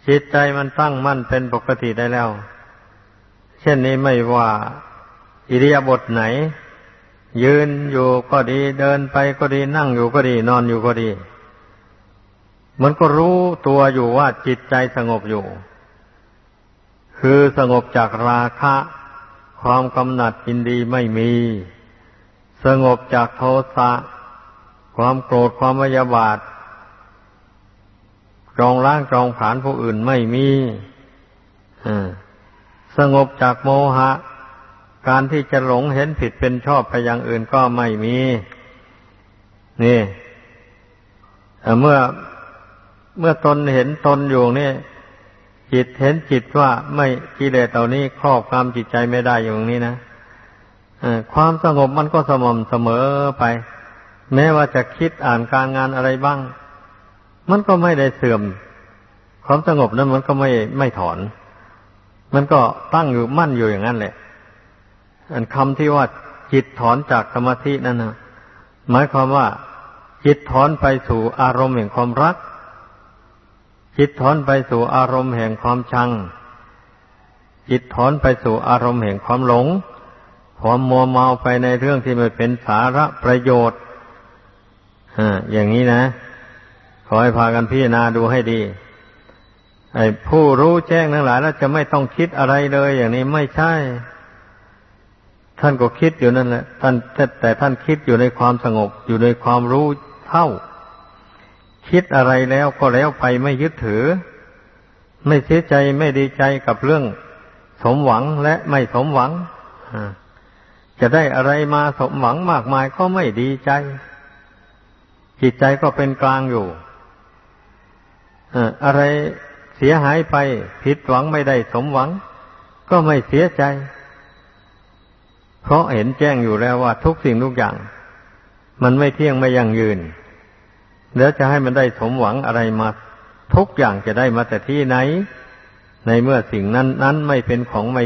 จิตใจมันตั้งมั่นเป็นปกติได้แล้ว เช่นนี้ไม่ว่า อิริยาบถไหน ยืนอยู่ก็ดีเดินไปก็ดีนั่งอยู่ก็ดี นอนอยู่ก็ดี มันก็รู้ตัวอยู่ว่าจิตใจสงบอยู่ คือสงบจากราคะ ความกำหนัดยินดีไม่มี สงบจากโทสะ ความโกรธความพยาบาทจองล้างจองผานผู้อื่นไม่มีสงบจากโมหะ การที่จะหลงเห็นผิดเป็นชอบไปอย่างอื่นก็ไม่มี นี่เมื่อเมื่อตนเห็นตนอยู่นี่ จิตเห็นจิตว่าไม่กิเลสเหล่านี้ครอบความจิตใจไม่ได้อย่างนี้นะความสงบมันก็สม่ำเสมอไป แม้ว่าจะคิดอ่านการงานอะไรบ้าง มันก็ไม่ได้เสื่อม ความสงบนั้นมันก็ไม่ไม่ถอน มันก็ตั้งอยู่มั่นอยู่อย่างนั้นแหละ อันคำที่ว่าจิตถอนจากสมาธินั่นนะหมายความว่าจิตถอนไปสู่อารมณ์แห่งความรัก จิตถอนไปสู่อารมณ์แห่งความชัง จิตถอนไปสู่อารมณ์แห่งความหลง ความมัวเมาไปในเรื่องที่ไม่เป็นสาระประโยชน์อย่างนี้นะ ขอให้พากันพิจารณาดูให้ดี ไอ้ผู้รู้แจ้งทั้งหลายแล้วจะไม่ต้องคิดอะไรเลย อย่างนี้ไม่ใช่ ท่านก็คิดอยู่นั่นแหละท่านแต่แต่ท่านคิดอยู่ในความสงบอยู่ในความรู้เท่า คิดอะไรแล้วก็แล้วไปไม่ยึดถือ ไม่เสียใจไม่ดีใจกับเรื่องสมหวังและไม่สมหวังจะได้อะไรมาสมหวังมากมายก็ไม่ดีใจ จิตใจก็เป็นกลางอยู่อะไรเสียหายไปผิดหวังไม่ได้สมหวัง ก็ไม่เสียใจ เพราะเห็นแจ้งอยู่แล้วว่าทุกสิ่งทุกอย่าง มันไม่เที่ยงไม่ยั่งยืน แล้วจะให้มันได้สมหวังอะไรมาทุกอย่างจะได้มาแต่ที่ไหน ในเมื่อสิ่งนั้นนั้นไม่เป็นของไม่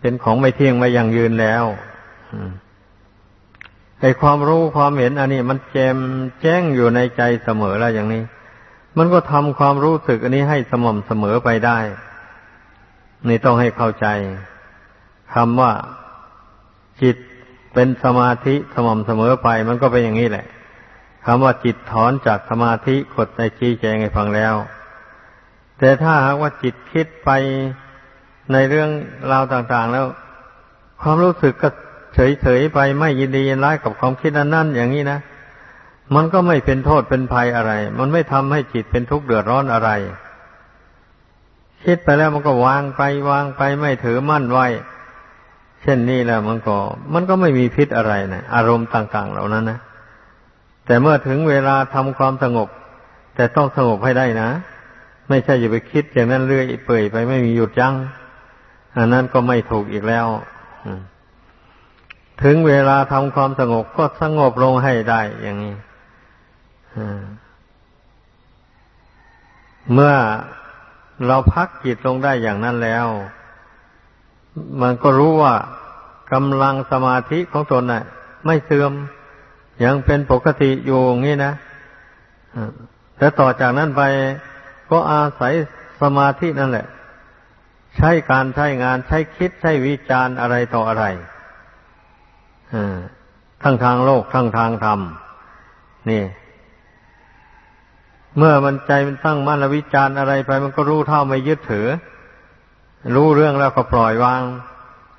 เป็นของไม่เที่ยงไม่ยั่งยืนแล้วไอความรู้ความเห็นอันนี้มันแจมแจ้งอยู่ในใจเสมอแล้วอย่างนี้ มันก็ทำความรู้สึกอันนี้ให้สม่ำเสมอไปได้ นี่ต้องให้เข้าใจคำว่าจิตเป็นสมาธิสม่ำเสมอไป มันก็เป็นอย่างนี้แหละ คำว่าจิตถอนจากสมาธิกดในชี้แจงให้ฟังแล้ว แต่ถ้าหากว่าจิตคิดไปในเรื่องราวต่าง ๆ แล้ว ความรู้สึกก็เฉย ๆ ไปไม่ยินดียินร้ายกับความคิดนั้นๆอย่างนี้นะ มันก็ไม่เป็นโทษเป็นภัยอะไร มันไม่ทำให้จิตเป็นทุกข์เดือดร้อนอะไร คิดไปแล้วมันก็วางไปวางไปไม่ถือมั่นไว้ เช่นนี้แล้วมันก็ มันก็ไม่มีพิษอะไรนะอารมณ์ต่าง ๆ เหล่านั้นนะ แต่เมื่อถึงเวลาทำความสงบ แต่ต้องสงบให้ได้นะ ไม่ใช่อย่าไปคิดอย่างนั้นเรื่อยเปื่อยไปไม่มีหยุดยัง้งอันนั้นก็ไม่ถูกอีกแล้วถึงเวลาทำความสงบก็สงบลงให้ได้อย่างนี้เมื่อเราพักจิตลงได้อย่างนั้นแล้ว มันก็รู้ว่ากำลังสมาธิของตนน่ะ ไม่เสื่อม ยังเป็นปกติอยู่อย่างนี้นะแต่ต่อจากนั้นไปก็อาศัยสมาธินั่นแหละ ใช้การใช้งานใช้คิดใช้วิจารณ์อะไรต่ออะไรทั้งทางโลกทั้งทางธรรมนี่ เมื่อมันใจมันตั้งมั่นวิจารณ์อะไรไป มันก็รู้เท่าไม่ยึดถือ รู้เรื่องแล้วก็ปล่อยวาง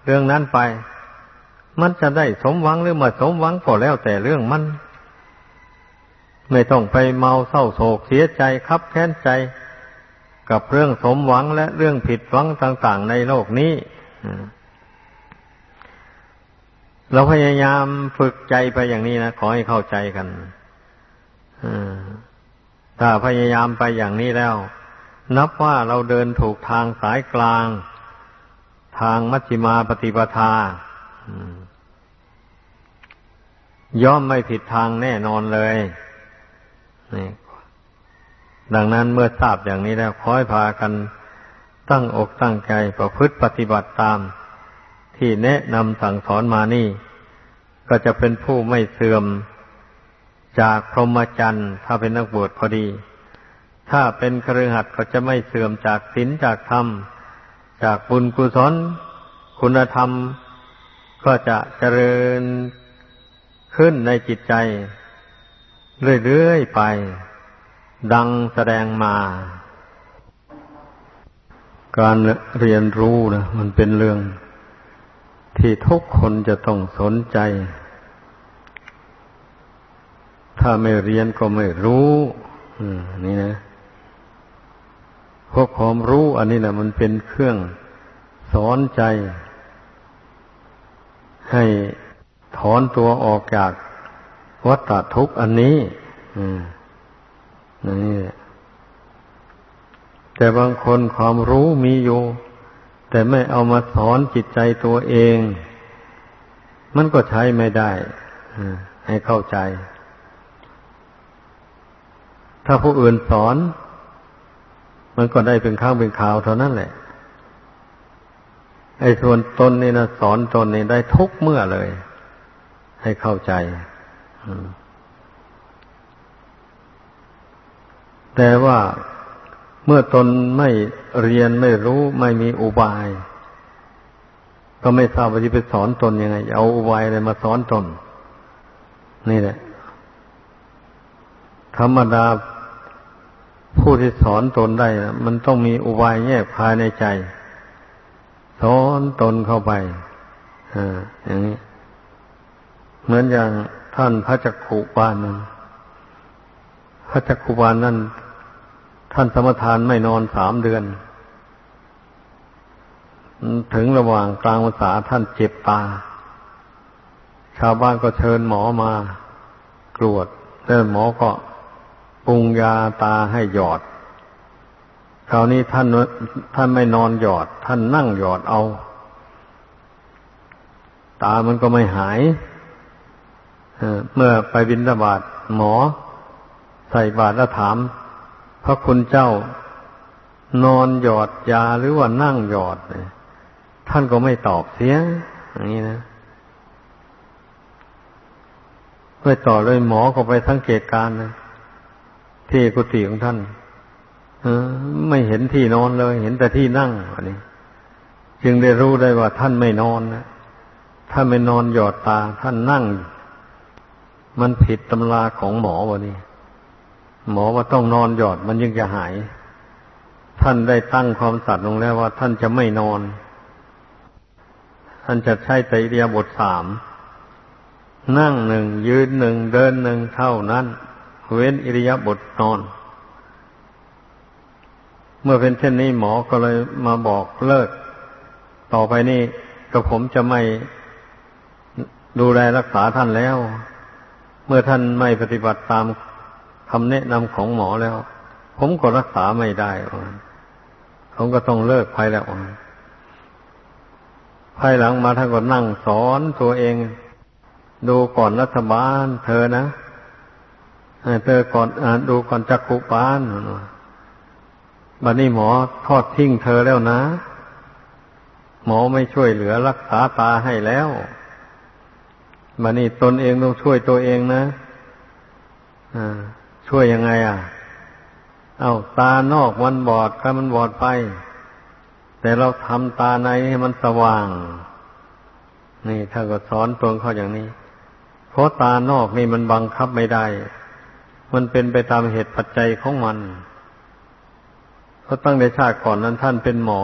เรื่องนั้นไป มันจะได้สมหวังหรือไม่สมหวังก็แล้วแต่เรื่องมัน ไม่ต้องไปเมาเศร้าโศกเสียใจคับแค้นใจ กับเรื่องสมหวังและเรื่องผิดหวังต่าง ๆ ในโลกนี้เราพยายามฝึกใจไปอย่างนี้นะขอให้เข้าใจกันถ้าพยายามไปอย่างนี้แล้ว นับว่าเราเดินถูกทางสายกลาง ทางมัชฌิมาปฏิปทา ย่อมไม่ผิดทางแน่นอนเลยนี่ดังนั้นเมื่อทราบอย่างนี้แล้วคอยพากันตั้งอกตั้งใจประพฤติปฏิบัติตาม ที่แนะนำสั่งสอนมานี่ ก็จะเป็นผู้ไม่เสื่อมจากพรหมจรรย์ ถ้าเป็นนักบวชพอดี ถ้าเป็นครือขัดก็จะไม่เสื่อมจากศีลจากธรรม จากบุญกุศลคุณธรรม ก็จะเจริญ ขึ้นในจิตใจ เรื่อยๆไป ดังแสดงมา การเรียนรู้นะมันเป็นเรื่อง ที่ทุกคนจะต้องสนใจ ถ้าไม่เรียนก็ไม่รู้นี่นะพวกความรู้อันนี้นะมันเป็นเครื่องสอนใจ ให้ ถอนตัวออกจากวัฏทุกข์อันนี้นี่แต่บางคนความรู้มีอยู่ แต่ไม่เอามาสอนจิตใจตัวเอง มันก็ใช้ไม่ได้ให้เข้าใจ ถ้าผู้อื่นสอน มันก็ได้เป็นข้างเป็นข่าวเท่านั้นแหละ ไอ้ส่วนตนนี่นะสอนตนนี่ได้ทุกเมื่อเลย ให้เข้าใจ แต่ว่าเมื่อตนไม่เรียนไม่รู้ไม่มีอุบาย ก็ไม่ทราบว่าจะไปสอนตนยังไง เอาอุบายอะไรมาสอนตน นี่แหละ ธรรมดาผู้ที่สอนตนได้ มันต้องมีอุบายแยกภายในใจ สอนตนเข้าไป อ่า อย่างนี้ เหมือนอย่างท่านพระจักขุบาลนั้นพระจักขุบาลนั้นท่านสมทานไม่นอนสามเดือน ถึงระหว่างกลางภาษาท่านเจ็บตา ชาวบ้านก็เชิญหมอมากรวดแล้วหมอก็ปรุงยาตาให้หยอด คราวนี้ท่านท่านไม่นอนหยอด ท่านนั่งหยอดเอา ตามันก็ไม่หาย เมื่อไปบินบาตหมอ ใส่บาตรแล้วถาม พระคุณเจ้านอนหยอดยาหรือว่านั่งหยอดท่านก็ไม่ตอบเสียอย่างนี้นะไปต่อเลยหมอก็ไปสังเกตการนะที่กุฏิของท่านไม่เห็นที่นอนเลย เห็นแต่ที่นั่งอันนี้ จึงได้รู้ได้ว่าท่านไม่นอนนะถ้านไม่นอนหยอดตา ท่านนั่ง มันผิดตำราของหมอวะนี่หมอว่าต้องนอนหยอดมันยังจะหาย ท่านได้ตั้งความสัตย์ลงแล้วว่า ท่านจะไม่นอน ท่านจะใช้ไตรเรียบทสามนั่งหนึ่งยืนหนึ่งเดินหนึ่งเท่านั้น เว้นอิริยาบถนอน เมื่อเป็นเช่นนี้หมอก็เลยมาบอกเลิก ต่อไปนี้กระผมจะไม่ดูแลรักษาท่านแล้ว มื่อท่านไม่ปฏิบัติตามคำแนะนำของหมอแล้ว ผมก็รักษาไม่ได้ผมก็ต้องเลิกภายแล้วภายหลังมาท่านก็นั่งสอนตัวเอง ดูก่อนรัฐบาล เธอนะเธอก่อนอดูก่อนจักขุปานบัดนี้หมอทอดทิ้งเธอแล้วนะ หมอไม่ช่วยเหลือรักษาตาให้แล้ว บัดนี้ตนเองต้องช่วยตัวเองนะอ่าช่วยยังไง อะ เอาตานอกมันบอดก็มันบอดไป แต่เราทำตาในให้มันสว่าง นี่ถ้าก็สอนตรงเขาอย่างนี้ เพราะตานอกนี่มันบังคับไม่ได้ มันเป็นไปตามเหตุปัจจัยของมันเพราะตั้งในชาติก่อนนั้นท่านเป็นหมอ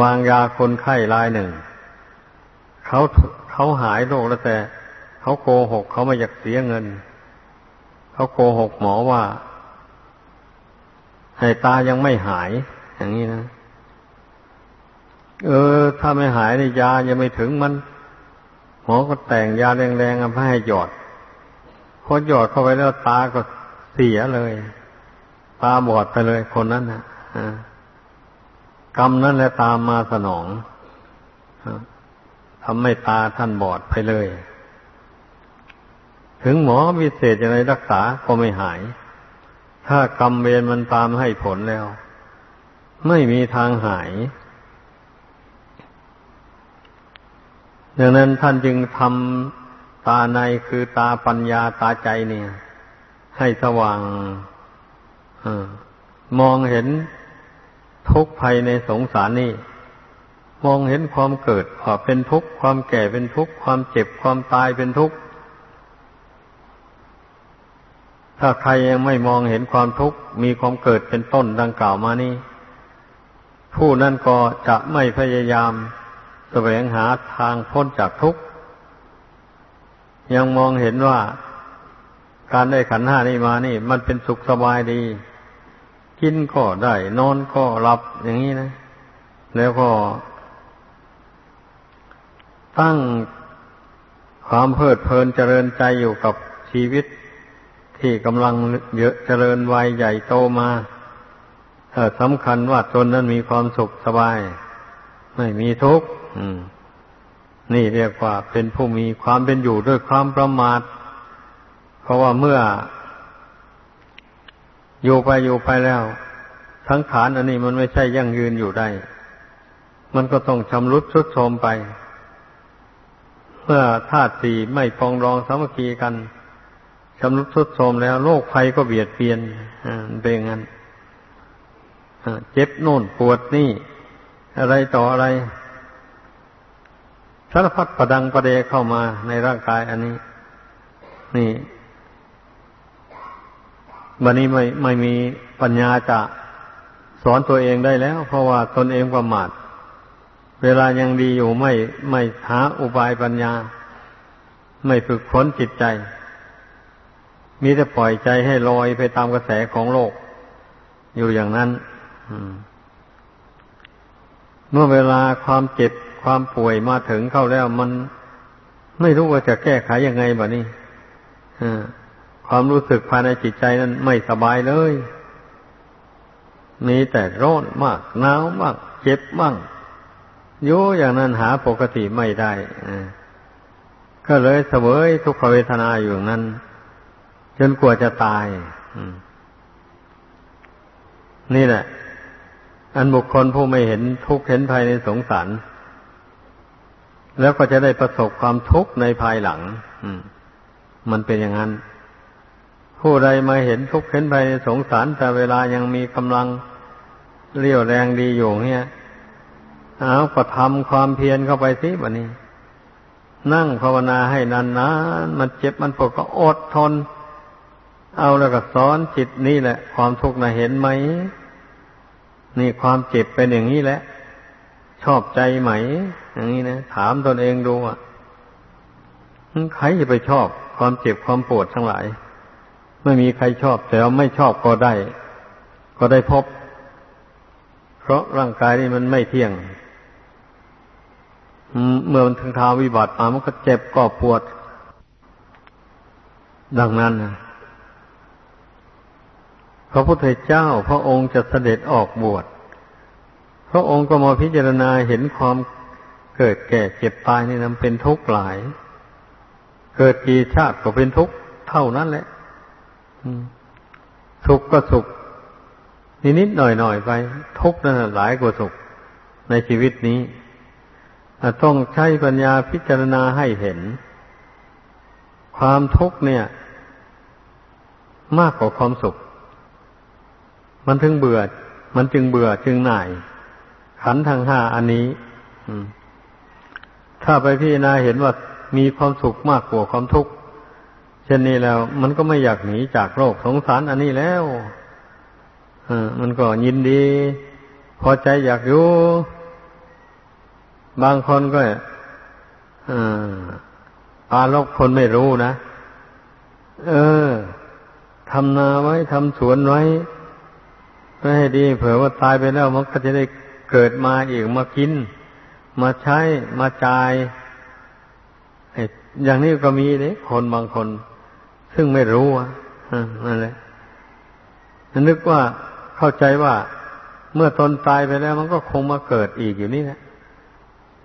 วางยาคนไข้รายหนึ่งเขา เขาหายโรคแล้วแต่เขาโกหกเขาไม่อยากเสียเงิน เขาโกหกหมอว่าให้ตายังไม่หาย อย่างนี้นะ เออ ถ้าไม่หายในยายังไม่ถึงมัน หมอก็แต่งยาแรงๆมาให้หยอดพอหยอดเข้าไปแล้วตาก็เสียเลย ตาบอดไปเลยคนนั้นนะกรรมนั้นแหละตามมาสนอง ทำให้ตาท่านบอดไปเลย ถึงหมอวิเศษจะไรรักษาก็ไม่หาย ถ้ากรรมเวรมันตามให้ผลแล้ว ไม่มีทางหาย ดังนั้นท่านจึงทำตาในคือตาปัญญาตาใจเนี่ย ให้สว่างอมองเห็นทุกภัยในสงสารนี่ มองเห็นความเกิดว่าเป็นทุกข์ความแก่เป็นทุกข์ความเจ็บความตายเป็นทุกข์ถ้าใครยังไม่มองเห็นความทุกข์มีความเกิดเป็นต้นดังกล่าวมานี้ ผู้นั้นก็จะไม่พยายามแสวงหาทางพ้นจากทุกข์ยังมองเห็นว่าการได้ขันห้านี่มานี่ มันเป็นสุขสบายดี กินก็ได้ นอนก็หลับอย่างนี้นะ แล้วก็ ตั้งความเพลิดเพลินเจริญใจอยู่กับชีวิตที่กำลังเยอะเจริญวัยใหญ่โตมาสำคัญว่าตนนั้นมีความสุขสบาย ไม่มีทุกข์นี่เรียกว่าเป็นผู้มีความเป็นอยู่ด้วยความประมาท เพราะว่าเมื่อ อยู่ไปอยู่ไปแล้วสังขารอันนี้มันไม่ใช่ยั่งยืนอยู่ได้ มันก็ต้องชำรุดทรุดโทรมไป เมื่อธาตุสี่ไม่ปองรองสามัคคีกันชำรุดทรุดโทรมแล้ว โรคภัยก็เบียดเบียนเป็นอย่างนั้นเจ็บโน่นปวดนี่ อะไรต่ออะไรสารพัดประดังประเดเข้ามาในร่างกายอันนี้ นี่บันนี้ไม่ไม่มีปัญญาจะสอนตัวเองได้แล้ว เพราะว่าตนเองประมาท เวลายังดีอยู่ไม่ไม่หาอุบายปัญญา ไม่ฝึกฝนจิตใจ มีแต่ปล่อยใจให้ลอยไปตามกระแสของโลก อยู่อย่างนั้นเมื่อเวลาความเจ็บความป่วยมาถึงเข้าแล้วมันไม่รู้ว่าจะแก้ไขยังไงแบบนี้ความรู้สึกภายในจิตใจนั้นไม่สบายเลย มีแต่ร้อนมากหนาวมาก เจ็บบ้าง โยอย่างนั้นหาปกติไม่ได้ก็เลยเสวยทุกขเวทนาอยู่นั้น จนกลัวจะตายนี่แหละ อันบุคคลผู้ไม่เห็นทุกข์เห็นภัยในสงสารแล้วก็จะได้ประสบความทุกข์ในภายหลังมันเป็นอย่างนั้น ผู้ใดมาเห็นทุกข์เห็นภัยในสงสารแต่เวลายังมีกำลังเรี่ยวแรงดีอยู่เนี่ย เอาก็ทำความเพียรเข้าไปสิบันนี้ นั่งภาวนาให้นานๆมันเจ็บมันปวดก็อดทน เอาแล้วก็สอนจิตนี่แหละ ความทุกข์นะเห็นไหม นี่ความเจ็บเป็นอย่างนี้แหละ ชอบใจไหม อย่างนี้นะถามตนเองดูอะใครจะไปชอบความเจ็บความปวดทั้งหลาย ไม่มีใครชอบแต่เราไม่ชอบก็ได้ ก็ได้พบ เพราะร่างกายนี่มันไม่เที่ยง เมื่อมันถึงทาวิบัติมามันก็เจ็บก็ปวด ดังนั้นนะพระพุทธเจ้าพระองค์จะเสด็จออกบวชพระองค์ก็มาพิจารณาเห็นความเกิดแก่เจ็บตายนี่นั้นเป็นทุกข์หลาย เกิดกี่ชาติก็เป็นทุกข์เท่านั้นแหละสุขก็สุขนิดๆหน่อยๆไป ทุกข์นั่นหลายกว่าสุขในชีวิตนี้ ต้องใช้ปัญญาพิจารณาให้เห็น ความทุกข์เนี่ย มากกว่าความสุข มันถึงเบื่อ มันจึงเบื่อจึงหน่าย ขันทางห้าอันนี้ถ้าไปพิจารณาเห็นว่ามีความสุขมากกว่าความทุกข์เช่นนี้แล้ว มันก็ไม่อยากหนีจากโลกสงสารอันนี้แล้วมันก็ยินดี พอใจอยากอยู่ บางคนก็อาลกคนไม่รู้นะ เออทำนาไว้ทำสวนไว้ให้ดี เผื่อว่าตายไปแล้วมันก็จะได้เกิดมาอีกมากิน มาใช้มาจ่ายอย่างนี้ก็มีเลยคนบางคน ซึ่งไม่รู้อะนั่นแหละนึกว่าเข้าใจว่าเมื่อตนตายไปแล้วมันก็คงมาเกิดอีกอยู่นี่แหละ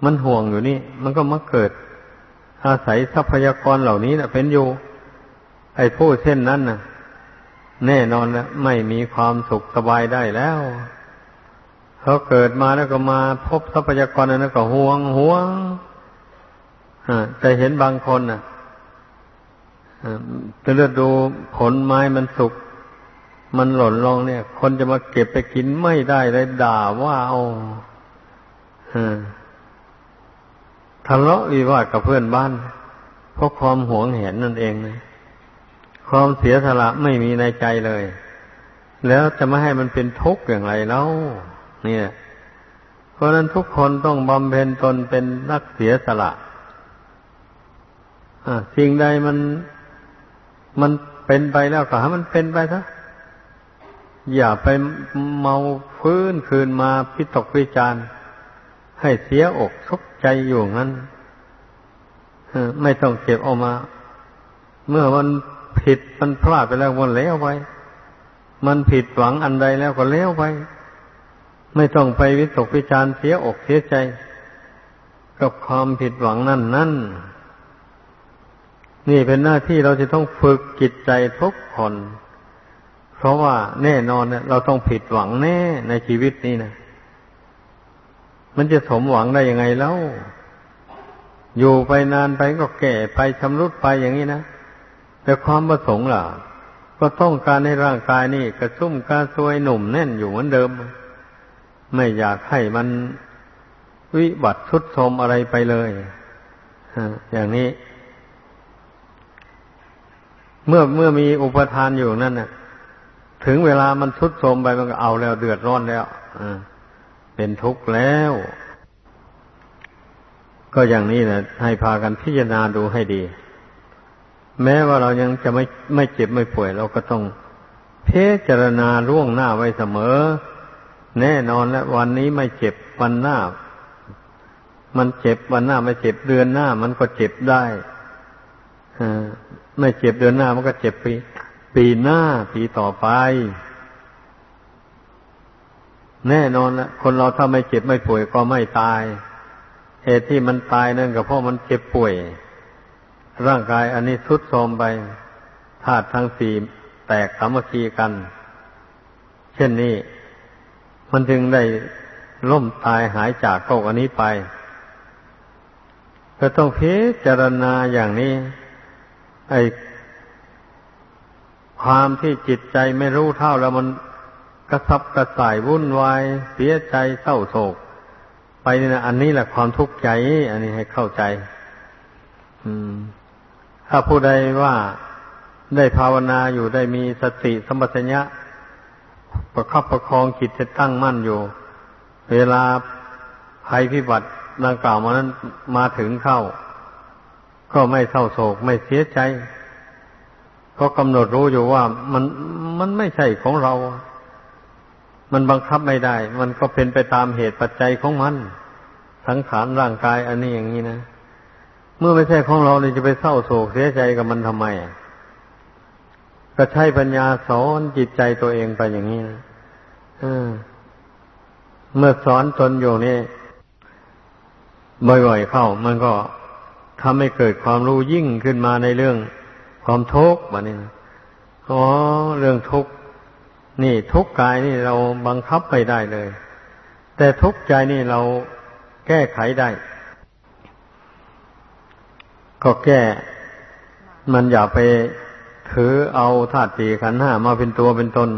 มันห่วงอยู่นี่ มันก็มาเกิด อาศัยทรัพยากรเหล่านี้นะเป็นอยู่ ไอ้ผู้เช่นนั้นนะ่ะแน่นอนแล้วไม่มีความสุขสบายได้แล้วเขาเกิดมาแล้วก็มาพบทรัพยากรนั้นก็ห่วงห่วงจะเห็นบางคนน่ะจะเลือกดูผลไม้มันสุกมันหล่นลงเนี่ย คนจะมาเก็บไปกินไม่ได้เลยด่าว่าเอา ทะเลาะวิวาทกับเพื่อนบ้าน เพราะความหวงเห็นนั่นเองเลยความเสียสละไม่มีในใจเลย แล้วจะไม่ให้มันเป็นทุกข์อย่างไรเล่าเนี่ยเพราะนั้นทุกคนต้องบำเพ็ญตนเป็นนักเสียสละสิ่งใดมันมันเป็นไปแล้วก็ให้มันเป็นไปซะอย่าไปเมาฟื้นคืนมาพิตกวิจารให้เสียอกทุก ใจอยู่งั้นไม่ต้องเก็บออกมา เมื่อมันผิดมันพลาดไปแล้วมันแล้วไป มันผิดหวังอันใดแล้วก็แล้วไป ไม่ต้องไปวิตกวิจารเสียอกเสียใจ กับความผิดหวังนั่นนั่นนี่เป็นหน้าที่เราจะต้องฝึกจิตใจทุกคน เพราะว่าแน่นอนเนี่ยเราต้องผิดหวังแน่ในชีวิตนี้นะ มันจะสมหวังได้ยังไงแล้ว อยู่ไปนานไปก็แก่ไปชำรุดไปอย่างนี้นะแต่ความประสงค์ล่ะ ก็ต้องการให้ร่างกายนี่ กระชุ่มกระซวยหนุ่มแน่นอยู่เหมือนเดิม ไม่อยากให้มันวิบัติทุดโทรมอะไรไปเลยอย่างนี้ เมื่อเมื่อมีอุปทานอยู่นั่นน่ะ ถึงเวลามันทุดโทรมไปมันก็เอาแล้วเดือดร้อนแล้วอ เป็นทุกข์แล้ว ก็อย่างนี้แหละให้พากันพิจารณาดูให้ดี แม้ว่าเรายังจะไม่ไม่เจ็บไม่ป่วย เราก็ต้องพิจารณาล่วงหน้าไว้เสมอ แน่นอนแล้ววันนี้ไม่เจ็บวันหน้า มันเจ็บวันหน้าไม่เจ็บเดือนหน้า มันก็เจ็บได้ไม่เจ็บเดือนหน้ามันก็เจ็บปีปีหน้าปีต่อไป แน่นอนละคนเราถ้าไม่เจ็บไม่ป่วยก็ไม่ตาย เหตุที่มันตายนั่นก็เพราะมันเจ็บป่วย ร่างกายอันนี้ทุดโทรมไปธาตุทั้งสี่แตกสามัคคีกัน เช่นนี้ มันจึงได้ล่มตายหายจากโลกอันนี้ไป ก็ต้องพิจารณาอย่างนี้ ไอ้ความที่จิตใจไม่รู้เท่าแล้วมัน กระซับกระส่ายวุ่นวาย เสียใจเศร้าโศก ไปนี่นะอันนี้แหละความทุกข์ใจ อันนี้ให้เข้าใจ อืม ถ้าผู้ใดว่าได้ภาวนาอยู่ได้มีสติสมปชัญญะประคับประคองจิตจะตั้งมั่นอยู่ เวลาภัยพิบัติดังกล่าวมานั้นมาถึงเข้า ก็ไม่เศร้าโศกไม่เสียใจ ก็กำหนดรู้อยู่ว่ามันมันไม่ใช่ของเรา มันบังคับไม่ได้ มันก็เป็นไปตามเหตุปัจจัยของมัน สังขารร่างกายอันนี้อย่างนี้นะ เมื่อไม่ใช่ของเราเลยจะไปเศร้าโศกเสียใจกับมันทำไมก็ใช้ปัญญาสอนจิตใจตัวเองไปอย่างนี้นะเมื่อสอนตนอยู่นี่บ่อยๆเข้า มันก็ทำให้เกิดความรู้ยิ่งขึ้นมาในเรื่องความทุกข์แบบนี้อ๋อเรื่องทุกข์ นี่ทุกข์กายนี่เราบังคับไม่ได้เลย แต่ทุกข์ใจนี่เราแก้ไขได้ ก็แก้ มันอย่าไปถือเอาธาตุสี่ขันห้ามาเป็นตัวเป็นตน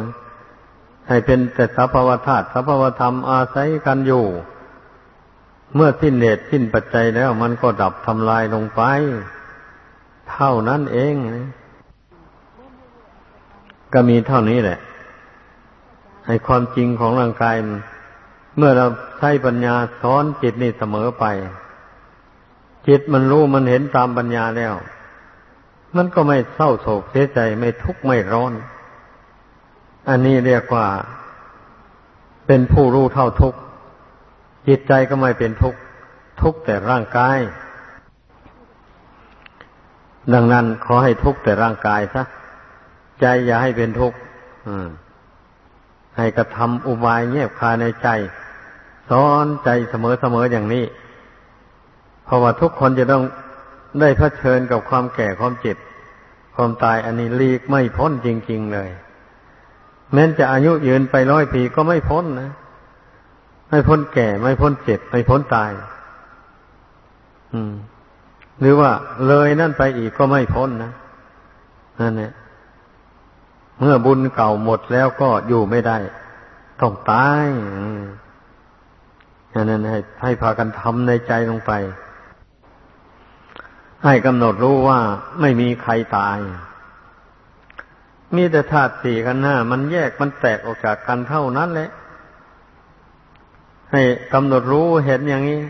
ให้เป็นแต่สัพวธาตุสัพพวธรรมอาศัยกันอยู่ เมื่อสิ้นเหตุสิ้นปัจจัยแล้ว มันก็ดับทำลายลงไป เท่านั้นเอง ก็มีเท่านี้แหละ ให้ความจริงของร่างกายเมื่อเราใช้ปัญญาสอนจิตนี่เสมอไป จิตมันรู้มันเห็นตามปัญญาแล้ว มันก็ไม่เศร้าโศกเสียใจไม่ทุกข์ไม่ร้อน อันนี้เรียกว่า เป็นผู้รู้เท่าทุกข์จิตใจก็ไม่เป็นทุกข์ทุกข์แต่ร่างกาย ดังนั้นขอให้ทุกข์แต่ร่างกายซะใจอย่าให้เป็นทุกข์อืม ให้กระทำอุบายเงียบคาในใจสอนใจเสมอๆอย่างนี้ เพราะว่าทุกคนจะต้องได้เผชิญกับความแก่ความเจ็บ ความตายอันนี้ลีกไม่พ้นจริง ๆเลย แม้จะอายุยืนไปร้อยปีก็ไม่พ้นนะ ไม่พ้นแก่ไม่พ้นเจ็บ ไม่พ้นตาย อืม หรือว่าเลยนั่นไปอีกก็ไม่พ้นนะนั่นเนี่ย เมื่อบุญเก่าหมดแล้วก็อยู่ไม่ได้ ต้องตายอันนั้นให้ให้พากันทำในใจลงไป ให้กำหนดรู้ว่าไม่มีใครตาย มีแต่ธาตุสี่กันหน้า มันแยกมันแตกออกจากกันเท่านั้นแหละ ให้กำหนดรู้เห็นอย่างนี้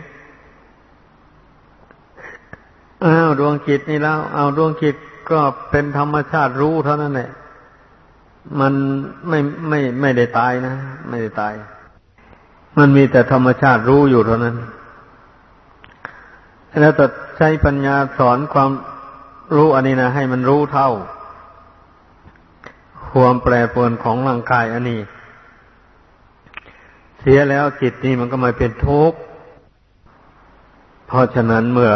อ้าวดวงจิตนี่แล้ว เอาดวงจิตก็เป็นธรรมชาติรู้เท่านั้นแหละ มันไม่ไม่ไม่ได้ตายนะ ไม่ได้ตาย มันมีแต่ธรรมชาติรู้อยู่เท่านั้น แล้วแต่ใช้ปัญญาสอนความรู้อันนี้นะให้มันรู้เท่า ความแปรปรวนของร่างกายอันนี้ เสียแล้วจิตนี่มันก็มาเป็นทุกข์เพราะฉะนั้นเมื่อ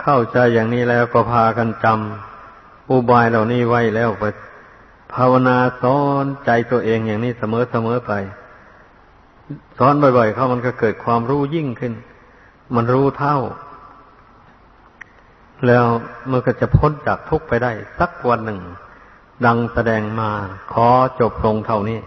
เข้าใจอย่างนี้แล้วก็พากันจำอุบายเหล่านี้ไว้แล้วไป ภาวนาสอนใจตัวเองอย่างนี้เสมอเสมอไปสอนบ่อย ๆ เข้ามันก็เกิดความรู้ยิ่งขึ้น มันรู้เท่า แล้วมันก็จะพ้นจากทุกข์ไปได้ สักวันหนึ่ง ดังแสดงมา ขอจบลงเท่านี้